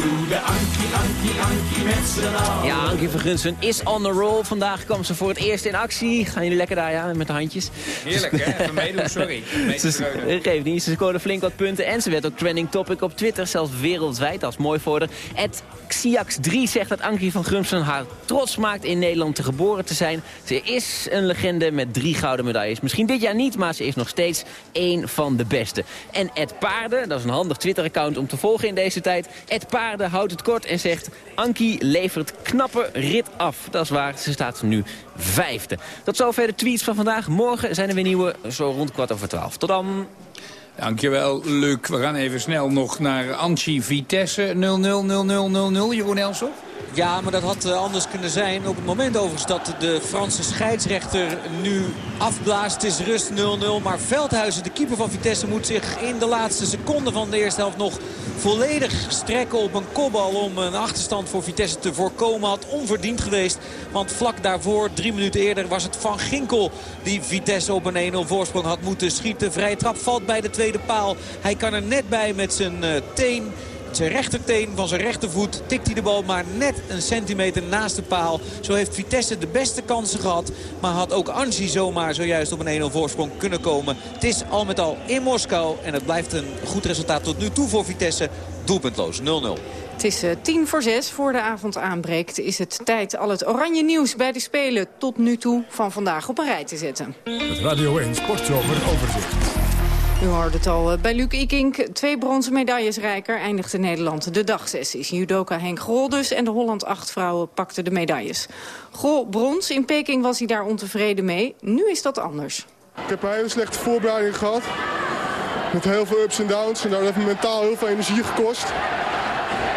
Ankie, Ankie, Ankie met z'n Ja, Ankie van Gunsen is on the roll. Vandaag kwam ze voor het eerst in actie. Gaan jullie lekker daar, ja, met de handjes? Heerlijk, hè? Even meedoen, sorry. <laughs> Ze geeft niet, ze scoorde flink wat punten. En ze werd ook trending topic op Twitter, zelfs wereldwijd. als mooi voor haar. Ed Xiax3 zegt dat Ankie van Gunsen haar trots maakt in Nederland te geboren te zijn. Ze is een legende met drie gouden medailles. Misschien dit jaar niet, maar ze is nog steeds één van de beste. En Ed Paarden, dat is een handig Twitter-account om te volgen in deze tijd. Ed Paarden houdt het kort en zegt... Ankie levert knappe rit af. Dat is waar, ze staat nu vijfde. Tot zover de tweets van vandaag. Morgen zijn er weer nieuwe, zo rond kwart over twaalf. Tot dan. Dankjewel, Luc. We gaan even snel nog naar Anchi Vitesse 0-0, 0-0, 0-0. Jeroen Elsof? Ja, maar dat had eh, anders kunnen zijn. Op het moment overigens dat de Franse scheidsrechter nu afblaast. Het is rust 0-0. Maar Veldhuizen, de keeper van Vitesse, moet zich in de laatste seconde van de eerste helft nog volledig strekken op een kopbal om een achterstand voor Vitesse te voorkomen. Had onverdiend geweest. Want vlak daarvoor, drie minuten eerder, was het Van Ginkel die Vitesse op een 1-0 voorsprong had moeten schieten. Vrije trap valt bij de tweede paal. Hij kan er net bij met zijn uh, teen zijn rechterteen van zijn rechtervoet tikt hij de bal maar net een centimeter naast de paal. Zo heeft Vitesse de beste kansen gehad. Maar had ook Anzi zomaar zojuist op een 1-0 voorsprong kunnen komen. Het is al met al in Moskou. En het blijft een goed resultaat tot nu toe voor Vitesse. Doelpuntloos 0-0. Het is uh, tien voor zes. Voor de avond aanbreekt is het tijd al het oranje nieuws bij de Spelen tot nu toe van vandaag op een rij te zetten. Het Radio 1 Sportzomer overzicht. U hoorde het al eh, bij Luc Ikink. Twee bronzen medailles rijker eindigde Nederland de dagsessies. Judoka Henk Grol dus en de Holland 8 vrouwen pakten de medailles. Grol brons, in Peking was hij daar ontevreden mee. Nu is dat anders. Ik heb een hele slechte voorbereiding gehad. Met heel veel ups en downs. En dat heeft me mentaal heel veel energie gekost.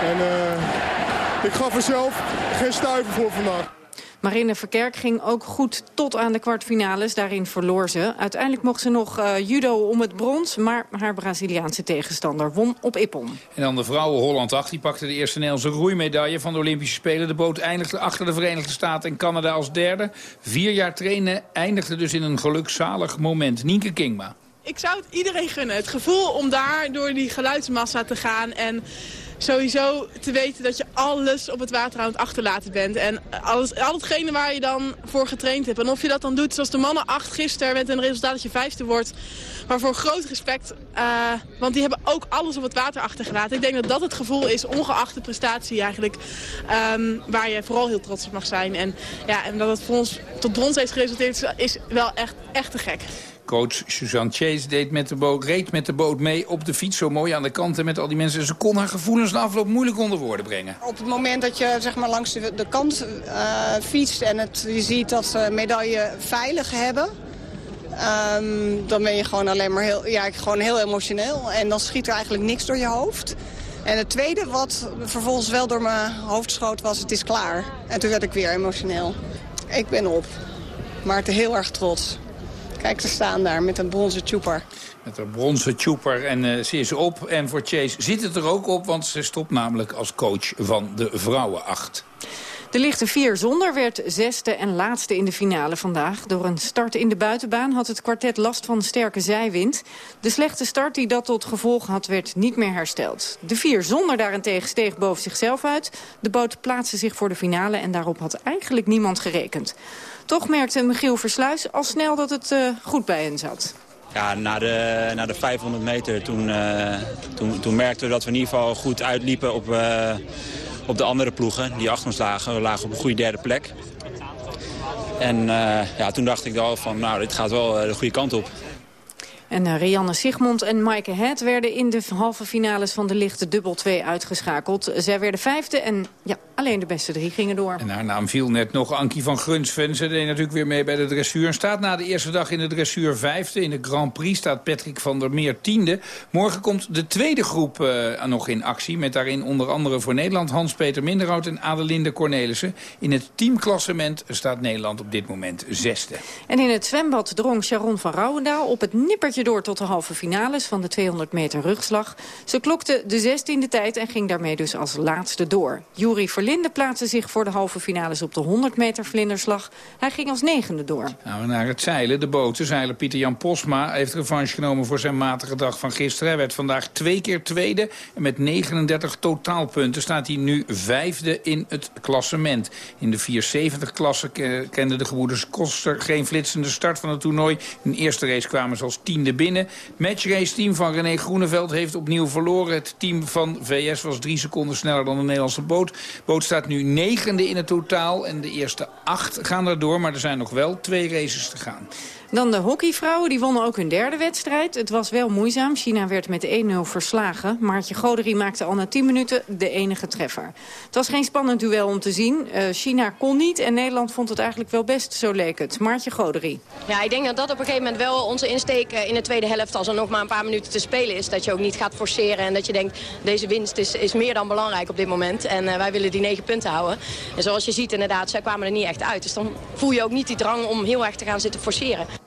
En uh, ik gaf er zelf geen stuiver voor vandaag. Marine Verkerk ging ook goed tot aan de kwartfinales. Daarin verloor ze. Uiteindelijk mocht ze nog uh, judo om het brons. Maar haar Braziliaanse tegenstander won op Ippon. En dan de vrouwen Holland 8. Die pakte de eerste Nederlandse roeimedaille van de Olympische Spelen. De boot eindigde achter de Verenigde Staten en Canada als derde. Vier jaar trainen eindigde dus in een gelukzalig moment. Nienke Kingma. Ik zou het iedereen gunnen. Het gevoel om daar door die geluidsmassa te gaan en sowieso te weten dat je alles op het water aan het achterlaten bent. En alles, al hetgene waar je dan voor getraind hebt. En of je dat dan doet zoals de mannen acht gisteren met een resultaat dat je vijfde wordt. Maar voor groot respect, uh, want die hebben ook alles op het water achtergelaten. Ik denk dat dat het gevoel is, ongeacht de prestatie eigenlijk, um, waar je vooral heel trots op mag zijn. En, ja, en dat het voor ons tot brons heeft geresulteerd is wel echt, echt te gek. Coach Suzanne Chase deed met de boot, reed met de boot mee op de fiets. Zo mooi aan de kanten met al die mensen. Ze kon haar gevoelens na afloop moeilijk onder woorden brengen. Op het moment dat je zeg maar, langs de, de kant uh, fietst en het, je ziet dat ze medaille veilig hebben... Um, dan ben je gewoon alleen maar heel, ja, gewoon heel emotioneel. En dan schiet er eigenlijk niks door je hoofd. En het tweede wat vervolgens wel door mijn hoofd schoot was, het is klaar. En toen werd ik weer emotioneel. Ik ben op, maar heel erg trots. Kijk, ze staan daar met een bronzen tjoeper. Met een bronzen tjoeper en uh, ze is op. En voor Chase zit het er ook op, want ze stopt namelijk als coach van de vrouwenacht. De lichte vier zonder werd zesde en laatste in de finale vandaag. Door een start in de buitenbaan had het kwartet last van sterke zijwind. De slechte start die dat tot gevolg had, werd niet meer hersteld. De vier zonder daarentegen steeg boven zichzelf uit. De boot plaatste zich voor de finale en daarop had eigenlijk niemand gerekend. Toch merkte Michiel Versluis al snel dat het uh, goed bij hen zat. ja, na, de, na de 500 meter toen, uh, toen, toen merkten we dat we in ieder geval goed uitliepen op, uh, op de andere ploegen die achter ons lagen. We lagen op een goede derde plek. En ja, toen dacht ik al van, nou, dit gaat wel de goede kant op. En uh, Rianne Sigmond en Maaike Het werden in de halve finales van de lichte dubbel 2 uitgeschakeld. Zij werden vijfde en ja, alleen de beste drie gingen door. En haar naam viel net nog Ankie van Grunsven. Ze deed natuurlijk weer mee bij de dressuur. En staat na de eerste dag in de dressuur vijfde. In de Grand Prix staat Patrick van der Meer tiende. Morgen komt de tweede groep uh, nog in actie. Met daarin onder andere voor Nederland Hans-Peter Minderhout en Adelinde Cornelissen. In het teamklassement staat Nederland op dit moment zesde. En in het zwembad drong Sharon van Rouwendaal op het nippertje door tot de halve finales van de 200 meter rugslag. Ze klokte de zestiende tijd en ging daarmee dus als laatste door. Juri Verlinde plaatste zich voor de halve finales op de 100 meter vlinderslag. Hij ging als negende door. Nou, naar het zeilen, de boten. Zeiler Pieter-Jan Posma heeft revanche genomen voor zijn matige dag van gisteren. Hij werd vandaag twee keer tweede. En met 39 totaalpunten staat hij nu vijfde in het klassement. In de 470-klasse kende de gebroeders Koster geen flitsende start van het toernooi. In de eerste race kwamen ze als tiende binnen. Matchrace team van René Groeneveld heeft opnieuw verloren. Het team van VS was drie seconden sneller dan de Nederlandse boot. De boot staat nu negende in het totaal. En de eerste acht gaan erdoor, maar er zijn nog wel twee races te gaan. Dan de hockeyvrouwen, die wonnen ook hun derde wedstrijd. Het was wel moeizaam. China werd met 1-0 verslagen. Maartje Goderie maakte al na 10 minuten de enige treffer. Het was geen spannend duel om te zien. Uh, China kon niet en Nederland vond het eigenlijk wel best, zo leek het. Maartje Goderie. Ja, ik denk dat dat op een gegeven moment wel onze insteek in de tweede helft... als er nog maar een paar minuten te spelen is, dat je ook niet gaat forceren... en dat je denkt, deze winst is, is meer dan belangrijk op dit moment. En uh, wij willen die negen punten houden. En zoals je ziet inderdaad, zij kwamen er niet echt uit. Dus dan voel je ook niet die drang om heel erg te gaan zitten forceren.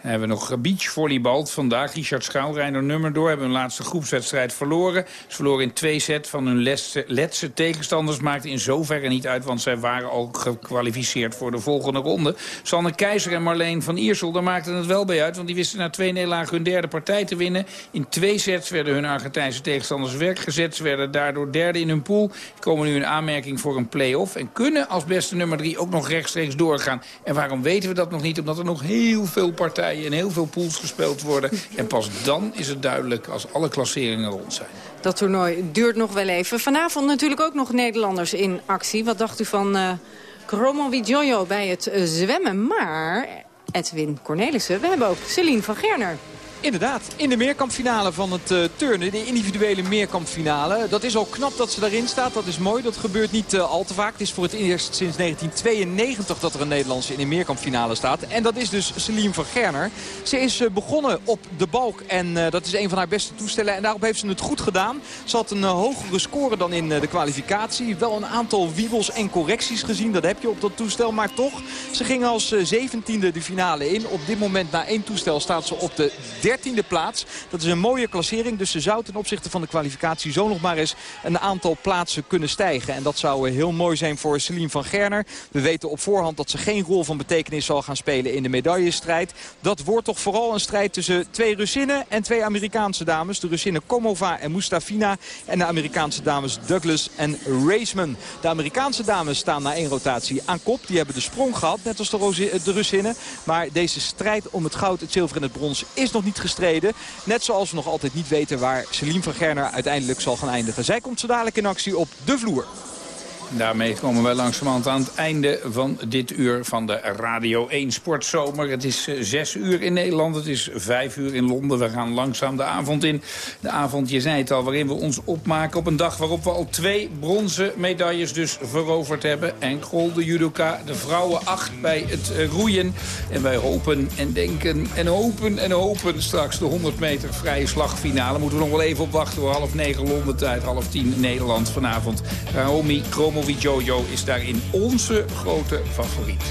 Hebben we nog beachvolleybal vandaag. Richard Schaalreiner nummer door. Hebben hun laatste groepswedstrijd verloren. Ze verloren in twee set van hun letse, letse tegenstanders. Maakte in zoverre niet uit, want zij waren al gekwalificeerd voor de volgende ronde. Sanne Keizer en Marleen van Iersel, daar maakten het wel bij uit. Want die wisten na twee nederlagen hun derde partij te winnen. In twee sets werden hun Argentijnse tegenstanders werkgezet. Ze werden daardoor derde in hun pool. Die komen nu in aanmerking voor een play-off. En kunnen als beste nummer drie ook nog rechtstreeks doorgaan. En waarom weten we dat nog niet? Omdat er nog heel veel partijen in heel veel pools gespeeld worden. En pas dan is het duidelijk als alle klasseringen rond zijn. Dat toernooi duurt nog wel even. Vanavond natuurlijk ook nog Nederlanders in actie. Wat dacht u van uh, Chromo Jojo bij het uh, zwemmen? Maar Edwin Cornelissen, we hebben ook Celine van Gerner. Inderdaad, in de meerkampfinale van het uh, turnen, de individuele meerkampfinale. Dat is al knap dat ze daarin staat, dat is mooi. Dat gebeurt niet uh, al te vaak. Het is voor het eerst sinds 1992 dat er een Nederlandse in de meerkampfinale staat. En dat is dus Celine van Gerner. Ze is uh, begonnen op de balk en dat is een van haar beste toestellen. En daarop heeft ze het goed gedaan. Ze had een hogere score dan in de kwalificatie. Wel een aantal wiebels en correcties gezien, dat heb je op dat toestel. Maar toch, ze ging als zeventiende de finale in. Op dit moment na één toestel staat ze op de 13e plaats. Dat is een mooie klassering. Dus ze zou ten opzichte van de kwalificatie zo nog maar eens een aantal plaatsen kunnen stijgen. En dat zou heel mooi zijn voor Celine van Gerner. We weten op voorhand dat ze geen rol van betekenis zal gaan spelen in de medaillestrijd. Dat wordt toch vooral een strijd tussen twee Russinnen en twee Amerikaanse dames. De Russinnen Komova en Mustafina. En de Amerikaanse dames Douglas en Raceman. De Amerikaanse dames staan na één rotatie aan kop. Die hebben de sprong gehad, net als de Russinnen. Maar deze strijd om het goud, het zilver en het brons is nog niet gestreden. Net zoals we nog altijd niet weten waar Celine van Gerner uiteindelijk zal gaan eindigen. Zij komt zo dadelijk in actie op de vloer. Daarmee komen wij langzamerhand aan het einde van dit uur van de Radio 1 Sportzomer. Het is uh, zes uur in Nederland, het is vijf uur in Londen. We gaan langzaam de avond in. De avond, je zei het al, waarin we ons opmaken op een dag waarop we al twee bronzen medailles dus veroverd hebben. Enkel de judoka, de vrouwen acht bij het uh, roeien. En wij hopen en denken en hopen en hopen straks de 100 meter vrije slagfinale. Moeten we nog wel even op wachten hoor. Half negen Londen tijd, half tien Nederland vanavond. Naomi Kromo Jojo is daarin onze grote favoriet.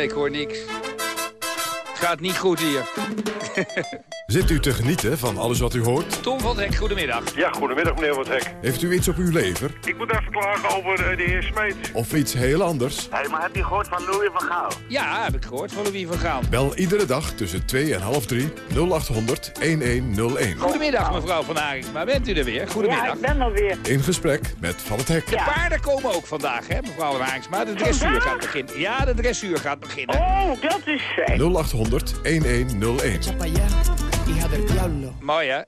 Ik hoor niks. Het gaat niet goed hier. <laughs> Zit u te genieten van alles wat u hoort? Tom van Hek, goedemiddag. Ja, goedemiddag meneer Van Hek. Heeft u iets op uw lever? Ik moet even klagen over eh, de heer Smeet. Of iets heel anders? Hé, maar heb je gehoord van Louis van Gaal? Ja, heb ik gehoord van Louis van Gaal. Bel iedere dag tussen 2 en half 3 0800 1101. Goedemiddag mevrouw Van Haaringsma, bent u er weer? Goedemiddag. Ja, ik ben er weer. In gesprek met Van het Hek. De paarden komen ook vandaag, hè, mevrouw Van Haaringsma. De dressuur gaat beginnen. Ja, de dressuur gaat beginnen. Oh, dat is fijn. 0800 1101. Mooi, hè?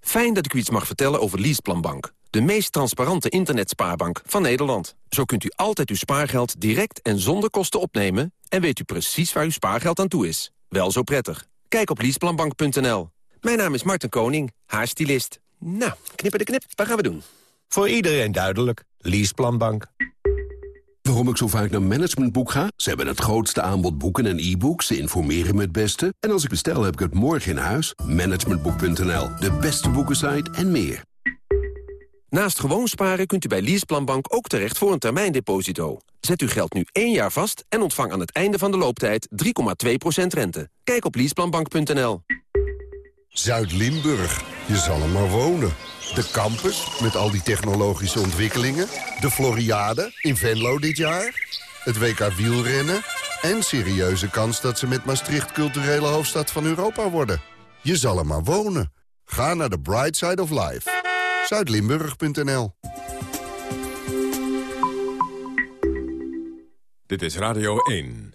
Fijn dat ik u iets mag vertellen over Leaseplanbank. De meest transparante internetspaarbank van Nederland. Zo kunt u altijd uw spaargeld direct en zonder kosten opnemen... en weet u precies waar uw spaargeld aan toe is. Wel zo prettig. Kijk op leaseplanbank.nl. Mijn naam is Martin Koning, haar stylist. Nou, knippen de knip, wat gaan we doen? Voor iedereen duidelijk. Leaseplanbank. Waarom ik zo vaak naar Managementboek ga? Ze hebben het grootste aanbod boeken en e-books. Ze informeren me het beste. En als ik bestel, heb ik het morgen in huis. Managementboek.nl, de beste boekensite en meer. Naast gewoon sparen kunt u bij Leaseplanbank ook terecht voor een termijndeposito. Zet uw geld nu één jaar vast en ontvang aan het einde van de looptijd 3,2% rente. Kijk op leaseplanbank.nl. Zuid-Limburg, je zal er maar wonen. De campus, met al die technologische ontwikkelingen. De Floriade, in Venlo dit jaar. Het WK wielrennen. En serieuze kans dat ze met Maastricht culturele hoofdstad van Europa worden. Je zal er maar wonen. Ga naar de Bright Side of Life. Zuidlimburg.nl Dit is Radio 1.